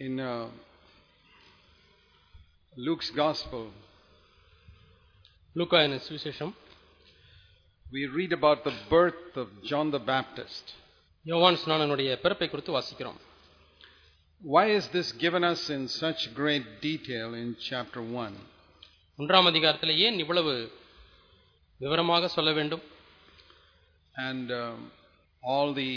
In uh, Luke's Gospel, லூக்கா என சுவிசேஷம் we read about the birth of John the Baptist. யோவான் ஸ்நானனுடைய பிறப்பை குறித்து வாசிக்கிறோம் Why is this given us in such great detail in chapter 1? ஒன்றாம் அதிகாரத்தில் ஏன் இவ்வளவு விவரமாக சொல்ல வேண்டும் And um, all the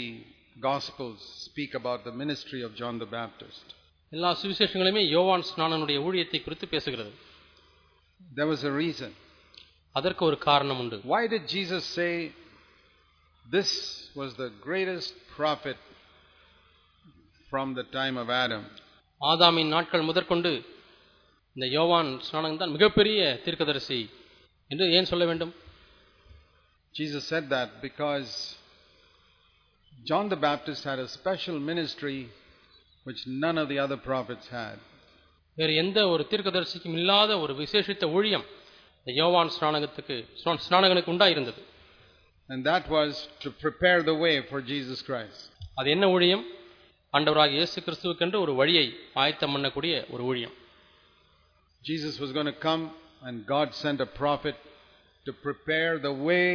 Gospels speak about the ministry of John the Baptist. எல்லா சுவிசேஷங்களுமே யோவான் ஸ்நானனுடைய ஊழியத்தை குறித்து பேசுகிறது There was a reason. அதற்கு ஒரு காரணம் உண்டு Why did Jesus say this was the greatest prophet from the time of Adam? ஆதாமின் நாட்கள் முதற்கொண்டு இந்த யோவான் ஸ்நானன் தான் மிகப்பெரிய தீர்க்கதரிசி என்று ஏன் சொல்ல வேண்டும் Jesus said that because John the Baptist had a special ministry which none of the other prophets had. வேறு எந்த ஒரு தீர்க்கதரிசிக்கும் இல்லாத ஒரு விசேஷித்த ஊழியம் இந்த யோவான் ஸ்நானகத்துக்கு ஸ்நா- ஸ்நானகனுக்கு உண்டாயிருந்தது And that was to prepare the way for Jesus Christ. அது என்ன ஊழியம் ஆண்டவராக இயேசு கிறிஸ்துவுக்கென்று ஒரு வழியை ஆயத்தம் பண்ணக்கூடிய ஒரு ஊழியம் Jesus was going to come and God sent a prophet to prepare the way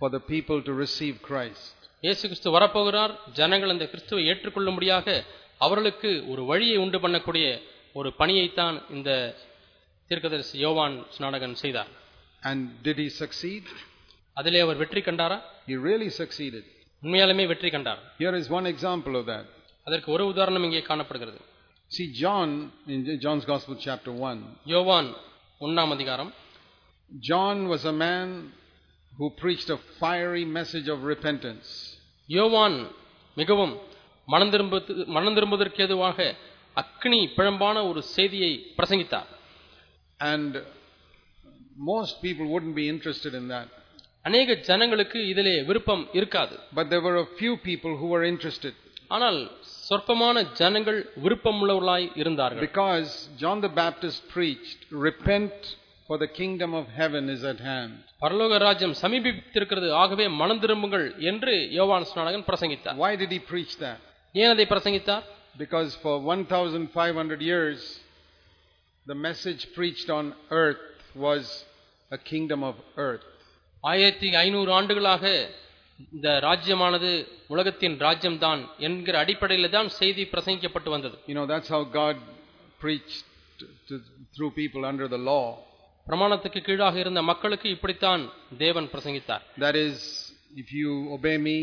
for the people to receive Christ. இயேசு கிறிஸ்து வரப்போகிறார் ஜனங்கள் அந்த கிறிஸ்துவை ஏற்றுக்கொள்ளும்படியாக அவர்களுக்கு ஒரு வழியை உண்டு பண்ணக்கூடிய ஒரு பணியைத்தான் இந்த தீர்க்கதரிசி யோவான் ஸ்நானகன் செய்தார் And did he succeed? அதிலே அவர் வெற்றி கண்டாரா He really succeeded. உண்மையாலுமே வெற்றி கண்டார் Here is one example of that. அதற்கு ஒரு உதாரணம் இங்கே காணப்படுகிறது See, John, in John's Gospel, chapter 1, யோவான் ஒன்னாம் அதிகாரம் John was a man who preached a fiery message of repentance. யோவான் மிகவும் மனம் திரும்ப மனம் அக்னி பிழம்பான ஒரு செய்தியை பிரசங்கித்தார். And most people wouldn't be interested in அநேக ஜனங்களுக்கு இதிலே விருப்பம் இருக்காது. But there were few people who are interested ஆனால் சொற்பமான ஜனங்கள் விருப்பமுள்ளவர்களாய் இருந்தார்கள். Because John the Baptist preach repent for the kingdom of heaven is at hand. பரலோக ராஜ்யம் சமீபித்திருக்கிறது ஆகவே மனம் திரும்புங்கள் என்று யோவான் ஸ்நானகன் பிரசங்கித்தார் Why did he preach that? ஏன் அதை பிரசங்கித்தார் Because for 1,500 years, the message preached on earth was a kingdom of earth. ஆயிரத்தி ஐநூறு ஆண்டுகளாக இந்த ராஜ்யமானது உலகத்தின் ராஜ்யம்தான் என்கிற அடிப்படையில் தான் செய்தி பிரசங்கிக்கப்பட்டு வந்தது You know, that's how God preached to, to, through people under the law. பிரமாணத்துக்கு கீழாக இருந்த மக்களுக்கு இப்படித்தான் தேவன் பிரசங்கித்தார் That is, if you obey me,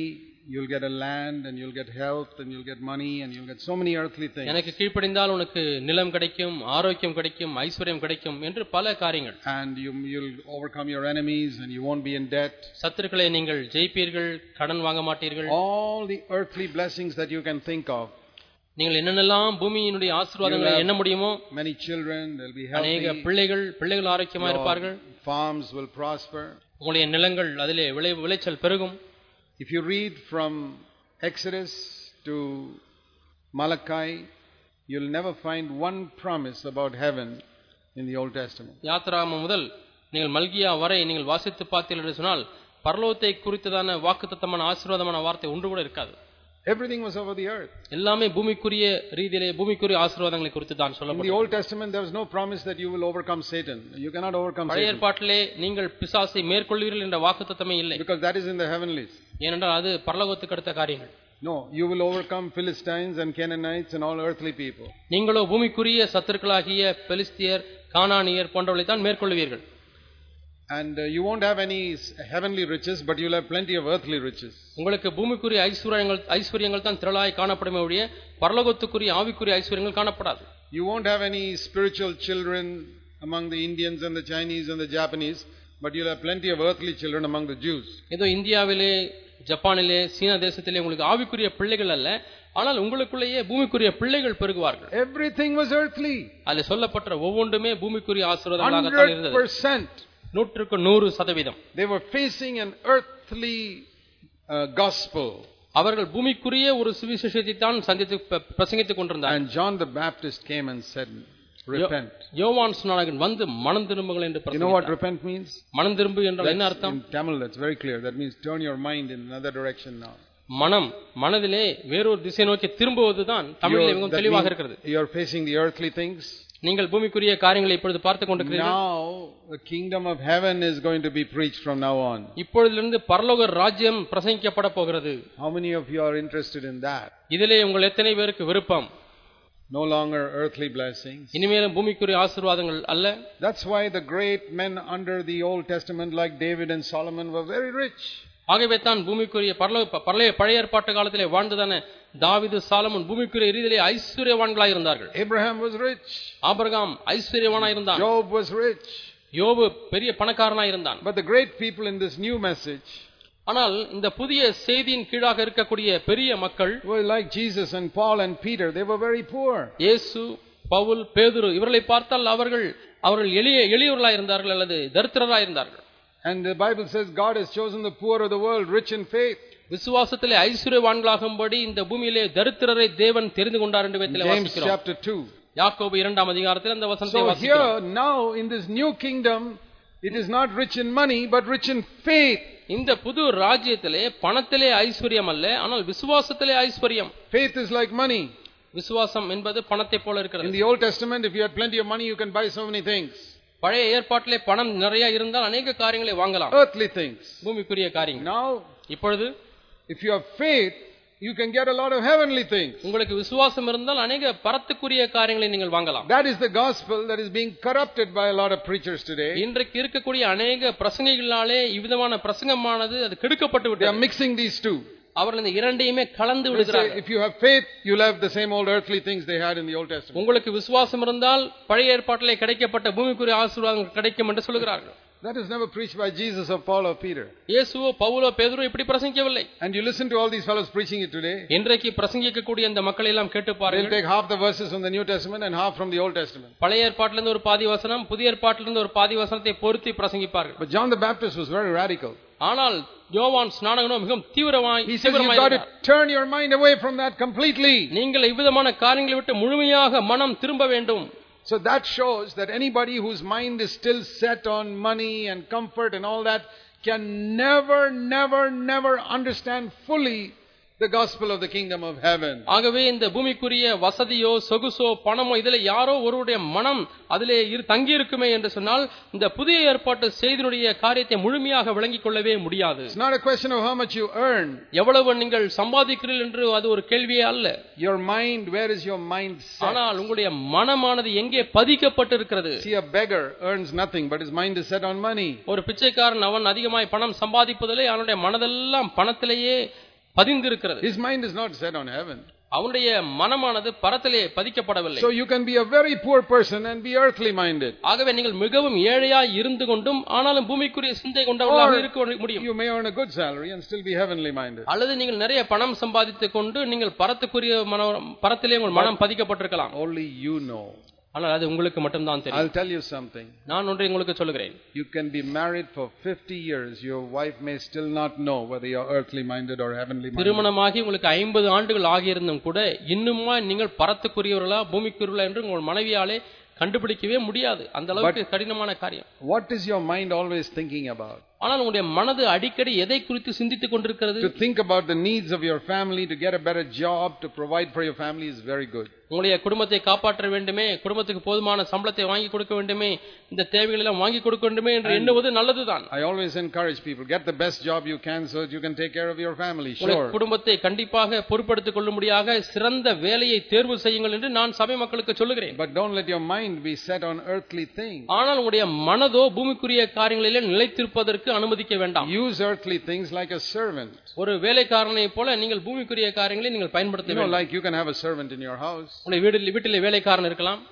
you'll get a land and you'll get health and you'll get money and you'll get so many earthly things. எனக்கு கீழ்ப்படிந்தால் உனக்கு நிலம் கிடைக்கும் ஆரோக்கியம் கிடைக்கும் ஐஸ்வர்யம் கிடைக்கும் என்று பல காரியங்கள் And you, you'll overcome your enemies and you won't be in debt. சத்துருக்களை நீங்கள் ஜெயிப்பீர்கள் கடன் வாங்க மாட்டீர்கள் All the earthly blessings that you can think of. நீங்கள் என்னென்னலாம் பூமியினுடைய ஆசீர்வாதங்களை எண்ண முடியுமோ Many children, they'll be அநேக healthy. பிள்ளைகள் பிள்ளைகள் ஆரோக்கியமா இருப்பார்கள் farms will prosper. உங்களுடைய நிலங்கள் அதிலே விளை விளைச்சல் பெருகும் If you read from Exodus to Malachi, you'll never find one promise about heaven in the Old Testament. யாத்ராமம் முதல் நீங்கள் மல்கியா வரை நீங்கள் வாசித்து பார்த்தீர்கள் என்று சொன்னால் பரலோகத்தை குறித்ததான வாக்குத்தத்தமான ஆசீர்வாதமான வார்த்தை ஒன்று கூட இருக்காது Everything was over the earth. எல்லாமே பூமிக்குரிய ரீதியிலே பூமிக்குரிய ஆசீர்வாதங்களை குறித்து தான் In the Old Testament, there was no promise that you will overcome Satan. You cannot overcome பழைய Satan ஏற்பாட்டிலே நீங்கள் பிசாசை மேற்கொள்வீர்கள் என்ற வாக்குத்தத்தமே இல்லை because that is in the heavenlies. ஏனென்றால் அது பரலோகத்துக்கு அடுத்த காரியங்கள் No, you will overcome Philistines and Canaanites and all earthly people. நீங்களோ பூமிக்குரிய சத்துருக்களாகிய பெலிஸ்தியர் கானானியர் போன்றவர்களை தான் மேற்கொள்வீர்கள் And uh, you won't have any heavenly riches, but you'll have plenty of earthly riches. உங்களுக்கு பூமிக்குரிய ஐஸ்வர்யங்கள் ஐஸ்வர்யங்கள் தான் திரளாய் காணப்படுமே ஒழிய பரலோகத்துக்குரிய ஆவிக்குரிய ஐஸ்வர்யங்கள் காணப்படாது You won't have any spiritual children among the Indians and the Chinese and the Japanese, but you'll have plenty of earthly children among the Jews. ஏதோ இந்தியாவிலே ஜப்பானிலே சீனா தேசத்திலே உங்களுக்கு ஆவிக்குரிய பிள்ளைகள் அல்ல ஆனால் உங்களுக்குள்ளேயே பூமிக்குரிய பிள்ளைகள் பெருகுவார்கள் Everything was earthly. அதில் சொல்லப்பட்ட ஒவ்வொன்றுமே பூமிக்குரிய ஆசீர்வாதங்களாகத்தான் இருந்தது 100%. நூற்றுக்கு நூறு சதவீதம் They were facing an earthly uh, gospel. அவர்கள் பூமிக்குரிய ஒரு சுவிசேஷத்தை தான் சந்தித்து பிரசங்கித்துக் கொண்டிருந்தார் And John the Baptist came and said, Repent. யோவான் ஸ்நானகன் வந்து மனம் திரும்புங்கள் என்று You know what பிரசங்கித்தார். repent means? மனம் திரும்பு என்றால் என்ன அர்த்தம் in Tamil, that's very clear. That means turn your mind in another direction now. மனம் மனதிலே வேறொரு திசை நோக்கி திரும்புவதுதான் தமிழில் மிகவும் தெளிவாக இருக்கிறது You're facing the earthly things. நீங்கள் பூமிக்குரிய காரியங்களை இப்பொழுது பார்த்துக் கொண்டிருக்கிறீர்கள் Now, the kingdom of heaven is going to be preached from now on. இப்பொழுதிலிருந்து பரலோக ராஜ்யம் பிரசங்கிக்கப்பட போகிறது How many of you are interested in that? இதிலே உங்கள் எத்தனை பேருக்கு விருப்பம் No longer earthly blessings. இனிமேலும் பூமிக்குரிய ஆசீர்வாதங்கள் அல்ல That's why the great men under the Old Testament, like David and Solomon, were very rich. ஆகவே தான் பூமிக்குரிய பழைய பழைய ஏற்பாட்டு காலத்திலே வாழ்ந்ததான தாவிது சாலமன் பூமிக்குரிய இறுதியிலே ஐஸ்வர்யவான்களாய் இருந்தார்கள். ஏப்ரஹாம் வாஸ் ரிச் ஆபிரகாம் ஐஸ்வர்யவானாய் இருந்தான். யோப் வாஸ் ரிச் யோபு பெரிய பணக்காரனாய் இருந்தான். But the great people in this new message ஆனால் இந்த புதிய செய்தியின் கீழாக இருக்கக்கூடிய பெரிய மக்கள் like Jesus and Paul and Peter they were very poor இயேசு பவுல் பேதுரு இவர்களை பார்த்தால் அவர்கள் அவர்கள் எளிய எளியவர்களாக இருந்தார்கள் அல்லது தரித்திரராக இருந்தார்கள். And the Bible says God has chosen the poor of the world, rich in faith. விசுவாசத்திலே ஐஸ்வர்யவான்களாகும்படி இந்த பூமியிலே தரித்திரரை தேவன் தெரிந்து கொண்டார் என்று வேதத்திலே James வாசிக்கிறோம் chapter 2. யாக்கோபு இரண்டாம் அதிகாரத்தில் அந்த வசனத்தை So வாசிக்கிறோம் here, now in this new kingdom, it is not rich in money, but rich in faith. இந்த புது ராஜ்யத்திலே பணத்திலே ஐஸ்வர்யம் அல்ல ஆனால் விசுவாசத்திலே ஐஸ்வர்யம் Faith is like money. விசுவாசம் என்பது பணத்தை போல In இருக்கிறது the Old Testament, if you had plenty of money, you can buy so many things. பழைய ஏற்பாட்டிலே பணம் நிறைய இருந்தால் அநேக காரியங்களை வாங்கலாம் Earthly things. பூமிக்குரிய காரியங்கள் Now, இப்பொழுது if you have faith, you can get a lot of heavenly things. உங்களுக்கு விசுவாசம் இருந்தால் அநேக பரத்துக்குரிய காரியங்களை நீங்கள் வாங்கலாம் That is the gospel that is being corrupted by a lot of preachers today. இன்றைக்கு இருக்கக்கூடிய அநேக பிரசங்கிகளாலே இவ்விதமான பிரசங்கமானது அது கெடுக்கப்பட்டு They are விட்டது mixing these two. அவர்கள் இந்த இரண்டையுமே கலந்து They say, விடுகிறார்கள் if you have faith, you'll have the same old earthly things they had in the Old Testament. உங்களுக்கு விசுவாசம் இருந்தால் பழைய ஏற்பாட்டிலே கிடைக்கப்பட்ட பூமிக்குரிய ஆசீர்வாதங்கள் கிடைக்கும் என்று சொல்கிறார்கள் That is never preached by Jesus or Paul or Peter. இயேசுவோ பவுலோ பேதுரு இப்படி பிரசங்கிக்கவில்லை And you listen to all these fellows preaching it today. இன்றைக்கு பிரசங்கிக்கக்கூடிய இந்த மக்களை எல்லாம் கேட்டு They'll பாருங்கள் take half the verses from the New Testament and half from the Old Testament. பழைய ஏற்பாட்டிலிருந்து ஒரு பாதி வசனம் புதிய ஏற்பாட்டிலிருந்து ஒரு பாதி வசனத்தை பொருத்தி பிரசங்கிப்பார்கள் But John the Baptist was very radical. ஆனால் யோவான் ஸ்நானகனோ மிகவும் தீவிரமாய் He says you've தீவிரமாய் got to இருந்தார். turn your mind away from that completely. நீங்கள் இவ்விதமான காரியங்களை விட்டு முழுமையாக மனம் திரும்ப வேண்டும் So that shows that anybody whose mind is still set on money and comfort and all that can never, never, never understand fully the gospel of the kingdom of heaven. ஆகவே இந்த பூமிக்குரிய வசதியோ சொகுசோ பணமோ இதில் யாரோ ஒருவருடைய மனம் அதிலே இரு தங்கி இருக்குமே என்று சொன்னால் இந்த புதிய ஏற்பாட்டு செய்தியினுடைய காரியத்தை முழுமையாக விளங்கிக் கொள்ளவே முடியாது It's not a question of how much you earn. எவ்வளவு நீங்கள் சம்பாதிக்கிறீர்கள் என்று அது ஒரு கேள்வியே அல்ல Your mind, where is your mind set? ஆனால் உங்களுடைய மனமானது எங்கே பதிக்கப்பட்டிருக்கிறது See, a beggar earns nothing, but his mind is set on money. ஒரு பிச்சைக்காரன் அவன் அதிகமாய் பணம் சம்பாதிப்பதிலே அவனுடைய மனதெல்லாம் பணத்திலேயே பதிந்திருக்கிறது His mind is not set on heaven. அவனுடைய மனமானது பரத்திலே பதிக்கப்படவில்லை So you can be a very poor person and be earthly minded. ஆகவே நீங்கள் மிகவும் ஏழையாய் இருந்து கொண்டும் ஆனாலும் பூமிக்குரிய சிந்தை கொண்டவர்களாக இருக்க முடியும் you may earn a good salary and still be heavenly minded. அல்லது நீங்கள் நிறைய பணம் சம்பாதித்துக் கொண்டு நீங்கள் பரத்துக்குரிய மன பரத்திலே உங்கள் மனம் பதிக்கப்பட்டிருக்கலாம் Only you know. ஆனால் அது உங்களுக்கு மட்டும்தான் தெரியும் I'll tell you something. நான் ஒன்றை உங்களுக்கு சொல்லுகிறேன் You can be married for 50 years. Your wife may still not know whether you're earthly minded or heavenly minded. திருமணமாகி உங்களுக்கு ஐம்பது ஆண்டுகள் ஆகியிருந்தும் கூட இன்னுமா நீங்கள் பரத்துக்குரியவர்களா பூமிக்குரியவர்களா என்று உங்கள் மனைவியாலே கண்டுபிடிக்கவே முடியாது அந்த அளவுக்கு கடினமான காரியம் What is your mind always thinking about? ஆனால் உங்களுடைய மனது அடிக்கடி எதை குறித்து சிந்தித்துக் கொண்டிருக்கிறது To think about the needs of your family, to get a better job, to provide for your family is very good. உங்களுடைய குடும்பத்தை காப்பாற்ற வேண்டுமே குடும்பத்துக்கு போதுமான சம்பளத்தை வாங்கி கொடுக்க வேண்டுமே இந்த தேவைகள் எல்லாம் வாங்கி கொடுக்க வேண்டுமே என்று எண்ணுவது நல்லதுதான் I always encourage people, get the best job you can so that you can take care of your family. உங்களுடைய Sure. குடும்பத்தை கண்டிப்பாக பொறுப்படுத்திக் கொள்ளும்படியாக சிறந்த வேலையை தேர்வு செய்யுங்கள் என்று நான் சபை மக்களுக்கு சொல்லுகிறேன் But don't let your mind be set on earthly things. ஆனால் உங்களுடைய மனதோ பூமிக்குரிய காரியங்களிலே நிலைத்திருப்பதற்கு அனுமதிக்க வேண்டாம் Use earthly things like a servant. ஒரு வேலைக்காரனை போல நீங்கள் பூமிக்குரிய காரியங்களை நீங்கள் பயன்படுத்த வேண்டும் like you can have a servant in your house. உங்களுடைய வீட்டில் வீட்டிலே வேலைக்காரன் இருக்கலாம்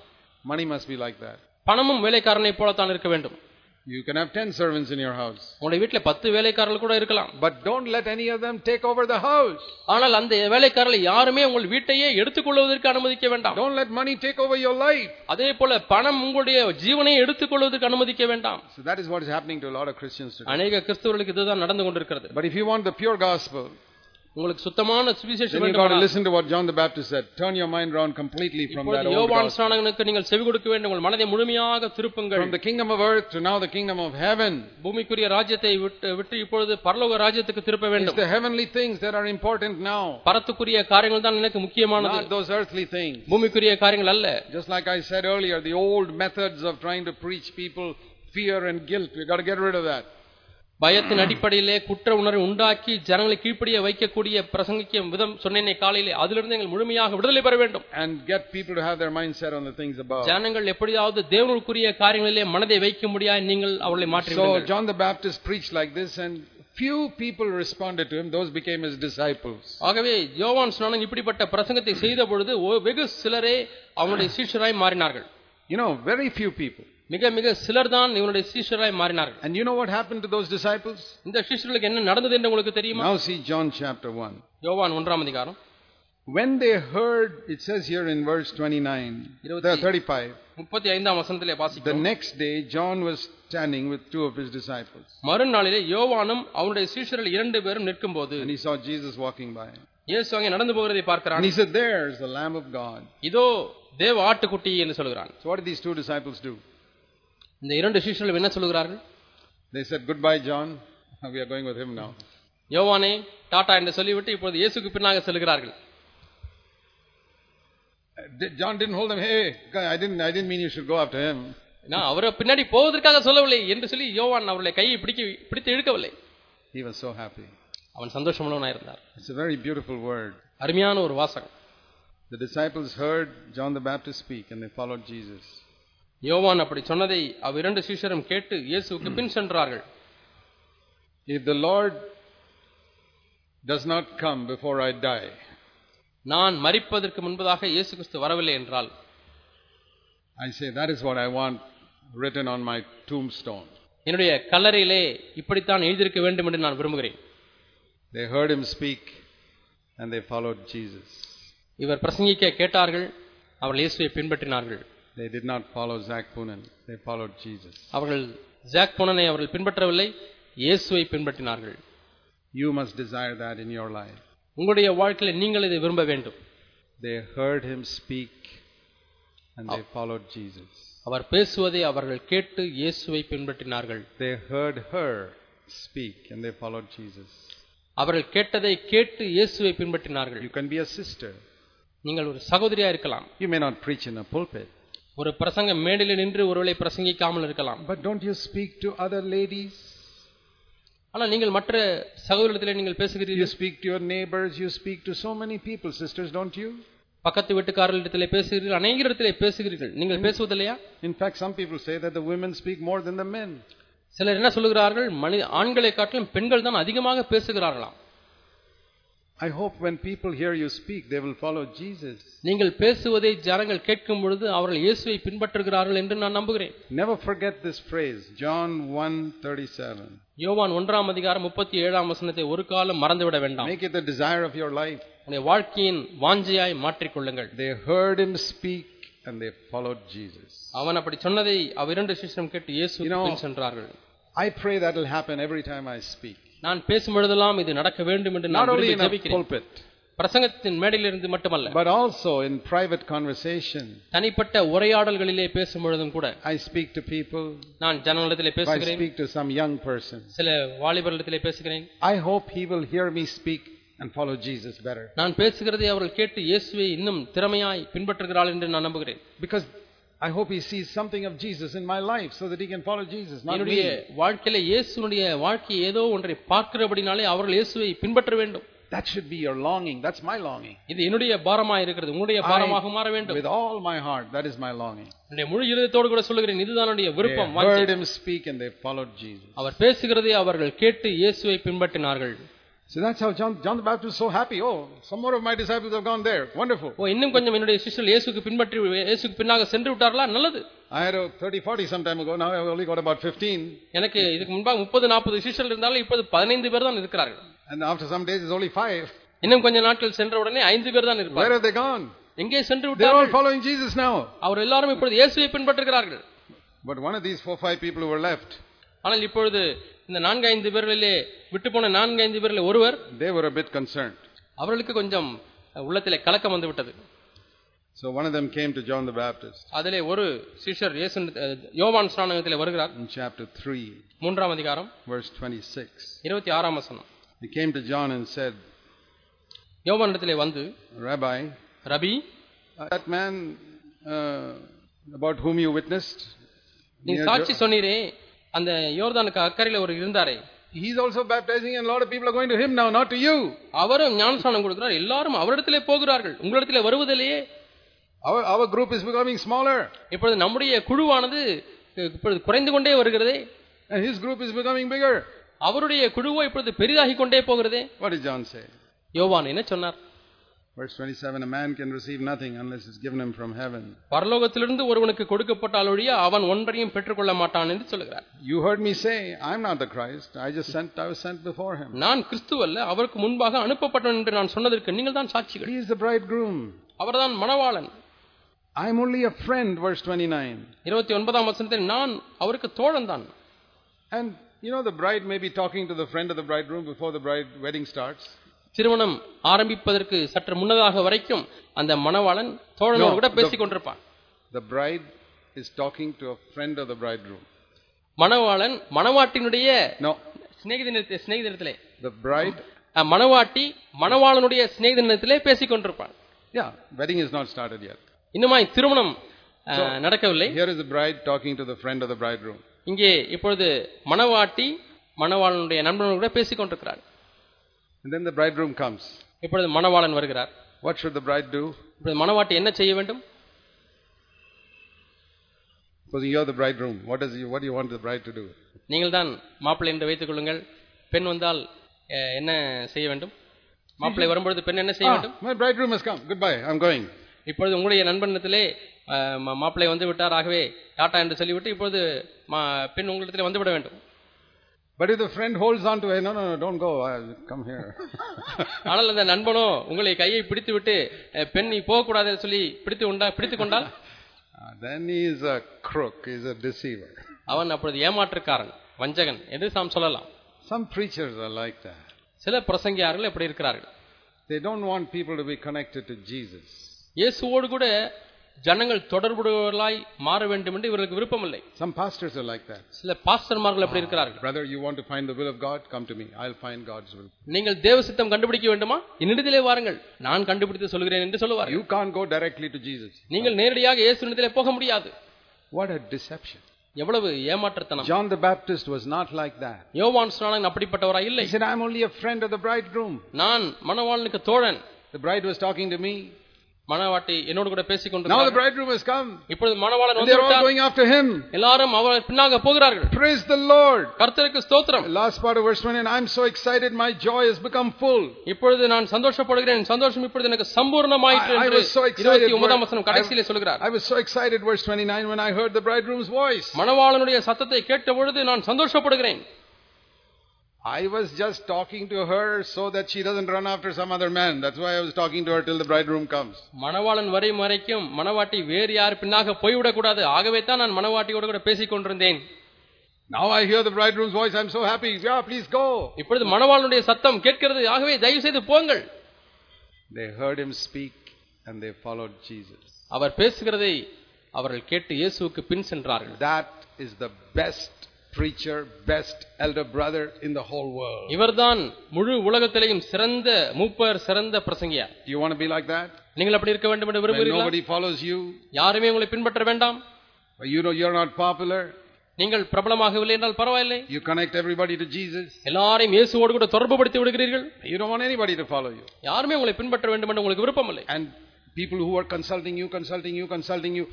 Money must be like that. பணமும் வேலைக்காரனை போலத்தான் இருக்க வேண்டும் You can have 10 servants in your house. உங்களுடைய வீட்டில் பத்து வேலைக்காரர்கள் கூட இருக்கலாம் But don't let any of them take over the house. ஆனால் அந்த வேலைக்காரர்கள் யாருமே உங்கள் வீட்டையே எடுத்துக்கொள்வதற்கு அனுமதிக்க வேண்டாம் Don't let money take over your life. அதே போல பணம் உங்களுடைய ஜீவனை எடுத்துக்கொள்வதற்கு அனுமதிக்க வேண்டாம் So that is what is happening to a lot of Christians today. அநேக கிறிஸ்தவர்களுக்கு இதுதான் நடந்து கொண்டிருக்கிறது But if you want the pure gospel, உங்களுக்கு சுத்தமான சுவிசேஷம் then you got to வேண்டுமானால் listen to what John the Baptist said. Turn your mind around completely from that இப்பொழுது old யோவான் gospel. ஸ்நானகனுக்கு நீங்கள் செவி கொடுக்க வேண்டும் உங்கள் மனதை முழுமையாக திருப்புங்கள் From the kingdom of earth to now the kingdom of heaven. பூமிக்குரிய ராஜ்யத்தை விட்டு விட்டு இப்பொழுது பரலோக ராஜ்யத்துக்கு திருப்ப It's வேண்டும் the heavenly things that are important now, பரத்துக்குரிய காரியங்கள் தான் எனக்கு முக்கியமானது not those earthly things. பூமிக்குரிய காரியங்கள் அல்ல Just like I said earlier, the old methods of trying to preach people fear and guilt. We've got to get rid of that. பயத்தின் அடிப்படையிலே குற்ற உணர்வை உண்டாக்கி ஜனங்களை கீழ்ப்படிய வைக்கக்கூடிய பிரசங்கிக்கும் விதம் சொன்னேனே காலையிலே அதிலிருந்து எங்கள் முழுமையாக விடுதலை பெற வேண்டும் And get people to have their mindset on the things above. ஜனங்கள் எப்படியாவது தேவனுக்குரிய காரியங்களிலே மனதை வைக்க முடியாது நீங்கள் அவர்களை மாற்றி So விடுங்கள். John the Baptist preached like this and few people responded to him. Those became his disciples. ஆகவே யோவான் ஸ்நானன் இப்படிப்பட்ட பிரசங்கத்தை செய்த பொழுது ஒ- வெகு சிலரே அவனுடைய சீஷராய் மாறினார்கள் You know, very few people. மிக மிக சிலர் தான் இவனுடைய சீஷராய் மாறினார்கள் And you know what happened to those disciples? இந்த சீஷர்களுக்கு என்ன நடந்தது என்று உங்களுக்கு தெரியுமா Now see John chapter 1. யோவான் ஒன்றாம் அதிகாரம் When they heard, it says here in verse 29, இருபத்தி- the 35, முப்பத்தி ஐந்தாம் வசனத்திலே the வாசிக்கிறோம் next day John was standing with two of his disciples. மறுநாளிலே யோவானும் அவனுடைய சீஷர்கள் இரண்டு பேரும் நிற்கும்போது And he saw Jesus walking by. இயேசு அங்கே நடந்து போகிறதை And பார்க்கிறான் he said, There's the Lamb of God. இதோ தேவ ஆட்டுக்குட்டி என்று சொல்கிறான் So what did these two disciples do? இந்த இரண்டு சீஷர்கள் என்ன சொல்கிறார்கள் They said, Goodbye, John. We are going with him now. யோவானே Tata என்று சொல்லிவிட்டு இப்பொழுது இயேசுக்கு பின்னாக செல்கிறார்கள் Uh, did- John didn't hold them, Hey, I didn't, I didn't mean you should go after him. நான் அவரை பின்னாடி போவதற்காக சொல்லவில்லை என்று சொல்லி யோவான் அவருடைய கையை பிடிக்க பிடித்து இழுக்கவில்லை He was so happy. அவன் சந்தோஷமுள்ளவனாக இருந்தார் It's a very beautiful word. அருமையான ஒரு வாசகம் The disciples heard John the Baptist speak and they followed Jesus. யோவான் அப்படி சொன்னதை அவ் இரண்டு சீஷரும் கேட்டு இயேசுவுக்கு பின் சென்றார்கள் If the Lord does not come before I die, நான் மரிப்பதற்கு முன்பதாக இயேசு கிறிஸ்து வரவில்லை என்றால் I say that is what I want written on my tombstone. என்னுடைய கல்லறையிலே இப்படித்தான் எழுதியிருக்க வேண்டும் என்று நான் விரும்புகிறேன் They heard him speak and they followed Jesus. இவர் பிரசங்கிக்க கேட்டார்கள் அவர்கள் இயேசுவை பின்பற்றினார்கள் they did not follow Zac Poonen. They followed Jesus. அவர்கள் ஜாக்புனனை அவர்கள் பின்பற்றவில்லை இயேசுவை You must desire that in your life. They heard him speak and they followed Jesus. அவர் பேசுவதை அவர்கள் கேட்டு இயேசுவை பின்பற்றினார்கள் They heard her speak and they followed Jesus. அவர்கள் கேட்டதை கேட்டு இயேசுவை பின்பற்றினார்கள் You can be a sister. நீங்கள் ஒரு சகோதரியா இருக்கலாம் You may not preach in a pulpit. ஒரு பிரசங்க மேடையில் நின்று ஒருவேளை பிரசங்கிக்காமல் இருக்கலாம். But don't you speak to other ladies ஆனால் நீங்கள் மற்ற சகோதரத்தில் நீங்கள் பேசுகிறீர்கள். You speak to your neighbours you speak to so many people sisters don't you பக்கத்து வீட்டுக்காரர்கள் வீட்டுக்காரர்களிடத்தில் பேசுகிறீர்கள் அநேக இடத்திலே பேசுகிறீர்கள். நீங்கள் பேசுவதில்லையா? In fact some people say that the women speak more than the men. சிலர் என்ன சொல்லுகிறார்கள்? மனித ஆண்களை காட்டிலும் பெண்கள் தான் அதிகமாக பேசுகிறார்களாம். I hope when people hear you speak, they will follow Jesus. நீங்கள் பேசுவதை ஜனங்கள் கேட்கும் பொழுது அவர்கள் இயேசுவை பின்பற்றுகிறார்கள் என்று நான் நம்புகிறேன் Never forget this phrase, John 1:37. யோவான் ஒன்றாம் அதிகாரம் முப்பத்தி ஏழாம் வசனத்தை ஒரு காலம் மறந்துவிட வேண்டாம் Make it the desire of your life. உங்களுடைய வாழ்க்கையின் வாஞ்சையாய் மாற்றிக்கொள்ளுங்கள் They heard him speak and they followed Jesus. அவன் அப்படி சொன்னதை அவ் இரண்டு சிஷ்யம் கேட்டு இயேசு You know- பின் சென்றார்கள் I pray that will happen every time I speak. நான் பேசும் பொழுதெல்லாம் இது நடக்க வேண்டும் என்று நான் ஜெபிக்கிறேன் பிரசங்கத்தின் மேடையிலிருந்து மட்டுமல்ல but also in private conversation. தனிப்பட்ட உரையாடல்களிலே பேசும் பொழுதும் கூட I speak to people. நான் ஜனங்களிடத்திலே If I பேசுகிறேன் speak to some young person, சில வாலிபர்களிடத்திலே பேசுகிறேன் I hope he will hear me speak and follow Jesus better. நான் பேசுகிறதை அவர்கள் கேட்டு இயேசுவை இன்னும் திறமையாய் பின்பற்றுகிறாள் என்று நான் நம்புகிறேன் Because I hope he sees something of Jesus in my life so that he can follow Jesus, not என்னுடைய me. வாழ்க்கையில இயேசுனுடைய வாழ்க்கையை ஏதோ ஒன்றை பார்க்கிறபடினாலே அவர்கள் இயேசுவை பின்பற்ற வேண்டும் That should be your longing. That's my longing. இது என்னுடைய பாரமாக இருக்கிறது உங்களுடைய பாரமாக மாற வேண்டும் With all my heart, that is my longing. என்னுடைய முழு இருதயத்தோடு கூட சொல்லுகிறேன் இதுதான் என்னுடைய They விருப்பம் வாஞ்சை. heard him speak and they followed Jesus. அவர் பேசுகிறதை அவர்கள் கேட்டு இயேசுவை பின்பற்றினார்கள் So that's how John, John the Baptist was so happy. Oh, some more of my disciples have gone there. Wonderful. ஓ இன்னும் கொஞ்சம் என்னுடைய சிஷ்யர்கள் இயேசுக்கு பின்பற்றி இயேசுக்கு பின்னாக சென்று விட்டார்களா நல்லது I had a 30, 40 some time ago. Now I've only got about 15. எனக்கு இதுக்கு முன்பாக முப்பது நாற்பது சிஷ்யர்கள் இருந்தாலும் இப்போது பதினைந்து பேர் தான் இருக்கிறார்கள் And after some days, it's only five. இன்னும் கொஞ்ச நாட்கள் சென்ற உடனே ஐந்து பேர் தான் Where இருப்பார்கள் have they gone? எங்கே சென்று They're all விட்டார்கள் following Jesus now. அவர் எல்லாரும் இப்பொழுது இயேசுவை பின்பற்றுகிறார்கள் But one of these four, five people who were left, ஆனால் இப்பொழுது இந்த நான்கு ஐந்து பேர்களிலே விட்டு போன நான்கு ஐந்து பேரில் ஒருவர் they were a bit concerned. அவர்களுக்கு கொஞ்சம் உள்ளத்திலே கலக்கம் வந்து விட்டது So one of them came to John the Baptist அதிலே ஒரு இயேசு யோவான் ஸ்நானகத்திலே வருகிறார் in chapter 3, மூன்றாம் அதிகாரம் verse 26. இருபத்தி ஆறாம் வசனம் He came to John and said, யோவானிடத்திலே வந்து Rabbi, rabi that man uh, about whom you witnessed, நீ சாட்சி சொன்னீரே அந்த யோர்தானுக்கு அக்கறையில ஒரு இருந்தாரே. He's also baptizing and a lot of people are going to him now, not to you. அவரும் ஞானஸ்நானம் கொடுக்கிறார். எல்லாரும் அவரிடத்திலே போகிறார்கள். உங்களிடத்திலே வருவதிலேயே Our, our group is becoming smaller. இப்பொழுது நம்முடைய குழுவானது இப்பொழுது குறைந்து கொண்டே வருகிறதே. And his group is becoming bigger. அவருடைய குழுவோ இப்பொழுது பெரிதாகி கொண்டே போகிறதே. What did John say? யோவான் என்ன சொன்னார்? Verse 27 A man can receive nothing unless it's given him from heaven. பரலோகத்திலிருந்து ஒருவனுக்கு கொடுக்கப்பட்டால் ஒழிய அவன் ஒன்றையும் பெற்றுக்கொள்ள மாட்டான் என்று சொல்லுகிறார் You heard me say, I'm not the Christ. I just sent, I was sent before him. நான் கிறிஸ்துவல்ல அவருக்கு முன்பாக அனுப்பப்பட்டவன் என்று நான் சொன்னதற்கு நீங்கள் தான் சாட்சிகள் He is the bridegroom. அவர்தான் மணவாளன் I'm only a friend, verse 29. இருபத்தி ஒன்பதாம் வசனத்தில் நான் அவருக்கு தோழன் தான் And you know, the bride may be talking to the friend of the bridegroom before the bride wedding starts. திருமணம் ஆரம்பிப்பதற்கு சற்று முன்னதாக வரைக்கும் அந்த மணவாளன் தோழனோடு கூட பேசிக் கொண்டிருப்பான் The bride is talking to a friend of the bridegroom. மணவாளன் மணவாட்டினுடைய சிநேகிதனத்திலே சிநேகிதனத்திலே the bride, மணவாட்டி மணவாளனுடைய சிநேகிதனத்திலே பேசிக் கொண்டிருப்பான் yeah, wedding is not started yet. இன்னுமாய் திருமணம் நடக்கவில்லை Here is the bride talking to the friend of the bridegroom. இங்கே இப்பொழுது மணவாட்டி மணவாளனுடைய நண்பனோடு கூட பேசிக் கொண்டிருக்கிறார் And then the bridegroom comes. இப்பொழுது மணவாளன் வருகிறார் What should the bride do? இப்பொழுது மணவாட்டி என்ன செய்ய வேண்டும் Supposing you're the bridegroom, what, does you, what do you want the bride to do? நீங்கள் தான் மாப்பிள்ளை என்று வைத்துக் கொள்ளுங்கள் பெண் வந்தால் என்ன செய்ய வேண்டும் மாப்பிள்ளை வரும்பொழுது பெண் என்ன செய்ய வேண்டும் Ah, my bridegroom has come. Goodbye, I'm going. இப்பொழுது உங்களுடைய மா- மாப்பிள்ளை வந்து விட்டார் ஆகவே டாட்டா என்று சொல்லிவிட்டு இப்பொழுது பெண் உங்களிடத்திலே வந்துவிட வேண்டும் But if the friend holds on to, hey, no, no, no, don't go, I'll come here. ஆனால் அந்த நண்பனோ உங்களை கையை பிடித்து விட்டு அஹ், பெண் நீ போகக்கூடாது என்று சொல்லி பிடித்து உண்டா பிடித்துக் கொண்டால் Ah, then he is a crook, he's a deceiver. அவன் அப்பொழுது ஏமாற்றுக்காரன் வஞ்சகன் என்று நாம் சொல்லலாம் Some preachers are like that. சில பிரசங்கியார்கள் எப்படி இருக்கிறார்கள் They don't want people to be connected to Jesus. இயேசுவோடு கூட ஜனங்கள் தொடர்புடையவர்களாய் மாற வேண்டும் என்று இவர்களுக்கு விருப்பமில்லை Some pastors are like that. சில பாஸ்டர்மார்கள் அப்படி இருக்கிறார்கள் Brother, you want to find the will of God? Come to me. I'll find God's will. நீங்கள் தேவ சித்தம் கண்டுபிடிக்க வேண்டுமா என்னிடத்திலே வாருங்கள் நான் கண்டுபிடித்து சொல்கிறேன் என்று சொல்லுவார்கள் You can't go directly to Jesus. நீங்கள் நேரடியாக இயேசுனிடத்திலே போக முடியாது What a deception. எவ்வளவு ஏமாற்றத்தனம் John the Baptist was not like that. யோவான் ஸ்நானன் அப்படிப்பட்டவரா இல்லை He said, I'm only a friend of the bridegroom. நான் மணவாளனுக்கு தோழன் The bride was talking to me. மணவாட்டி என்னோடு கூட பேசிக் Now the கொண்டிருக்கிறார் bridegroom has come. இப்பொழுது மணவாளன் And வந்து they're all விட்டார் going after him. எல்லாரும் அவர் பின்னாக போகிறார்கள் Praise the Lord. கர்த்தருக்கு ஸ்தோத்திரம் The last part of verse 20, I'm so excited, my joy has become full. இப்பொழுது நான் சந்தோஷப்படுகிறேன் சந்தோஷம் இப்பொழுது எனக்கு சம்பூர்ணமாயிற்று I- I என்று was so excited இருபத்தி ஒன்பதாம் when- வசனம் கடைசியிலே சொல்கிறார் I was so excited, verse 29, when I heard the bridegroom's voice. மணவாளனுடைய சத்தத்தை கேட்ட பொழுது நான் சந்தோஷப்படுகிறேன் I was just talking to her so that she doesn't run after some other man. That's why I was talking to her till the bridegroom comes. மணவாளன் வரும் வரைக்கும் மணவாட்டி வேறு யார் பின்னாக போய்விடக் கூடாது ஆகவே தான் நான் மணவாட்டியோடு கூட பேசிக் கொண்டிருந்தேன் Now I hear the bridegroom's voice. I'm so happy. Yeah, please go. இப்பொழுது மணவாளனுடைய சத்தம் கேட்கிறது ஆகவே தயவு செய்து போங்கள் They heard him speak and they followed Jesus. அவர் பேசுகிறதை அவர்கள் கேட்டு இயேசுவுக்கு பின் சென்றார்கள் That is the best preacher, best elder brother in the whole world. இவர்தான் முழு உலகத்திலேயும் சிறந்த மூப்பர் சிறந்த பிரசங்கியார் Do you want to be like that? நீங்கள் அப்படி இருக்க வேண்டும் என்று When விரும்புகிறீர்களா nobody follows you, யாருமே உங்களை பின்பற்ற வேண்டாம் or you know you're not popular, நீங்கள் பிரபலமாகவில்லை என்றால் பரவாயில்லை you connect everybody to Jesus. எல்லாரையும் இயேசுவோடு கூட தொடர்புபடுத்தி விடுகிறீர்கள் You don't want anybody to follow you. யாருமே உங்களை பின்பற்ற வேண்டும் என்று உங்களுக்கு விருப்பமில்லை And people who are consulting you, consulting you, consulting you,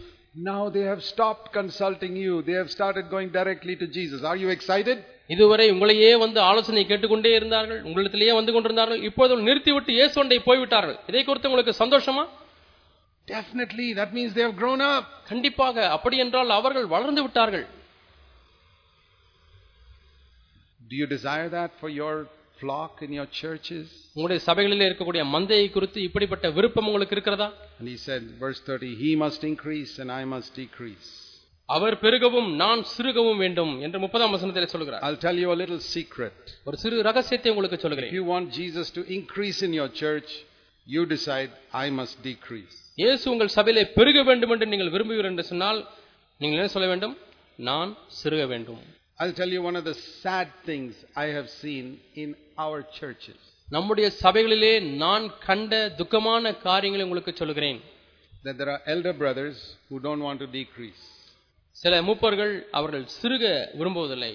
now they have stopped consulting you. They have started going directly to Jesus. Are you excited? இதுவரை உங்களையே வந்து ஆலோசனை கேட்டுக்கொண்டே இருந்தார்கள் உங்களிடத்திலேயே வந்து கொண்டிருந்தார்கள் இப்போது நிறுத்திவிட்டு இயேசுண்டை போய்விட்டார்கள் இதை குறித்து உங்களுக்கு சந்தோஷமா Definitely. That means they have grown up. கண்டிப்பாக அப்படி என்றால் அவர்கள் வளர்ந்து விட்டார்கள் Do you desire that for your flock in your churches? உங்களுடைய சபைகளில் இருக்கக்கூடிய மந்தையை குறித்து இப்படிப்பட்ட விருப்பம் உங்களுக்கு இருக்கிறதா And he said, verse 30, He must increase and I must decrease. அவர் பெருகவும் நான் சிறுகவும் வேண்டும் என்று முப்பதாம் வசனத்திலே சொல்கிறார் I'll tell you a little secret. ஒரு சிறு ரகசியத்தை உங்களுக்கு If சொல்கிறேன் you want Jesus to increase in your church, you decide, I must decrease. இயேசு உங்கள் சபையிலே பெருக வேண்டும் என்று நீங்கள் விரும்புகிறீர்கள் என்று சொன்னால் நீங்கள் என்ன சொல்ல வேண்டும் நான் சிறுக வேண்டும் I'll tell you one of the sad things I have seen in our churches. நம்முடைய சபைகளிலே நான் கண்ட துக்கமான காரியங்களை உங்களுக்கு சொல்கிறேன் That there are elder brothers who don't want to decrease. சில மூப்பர்கள் அவர்கள் சிறுக விரும்புவதில்லை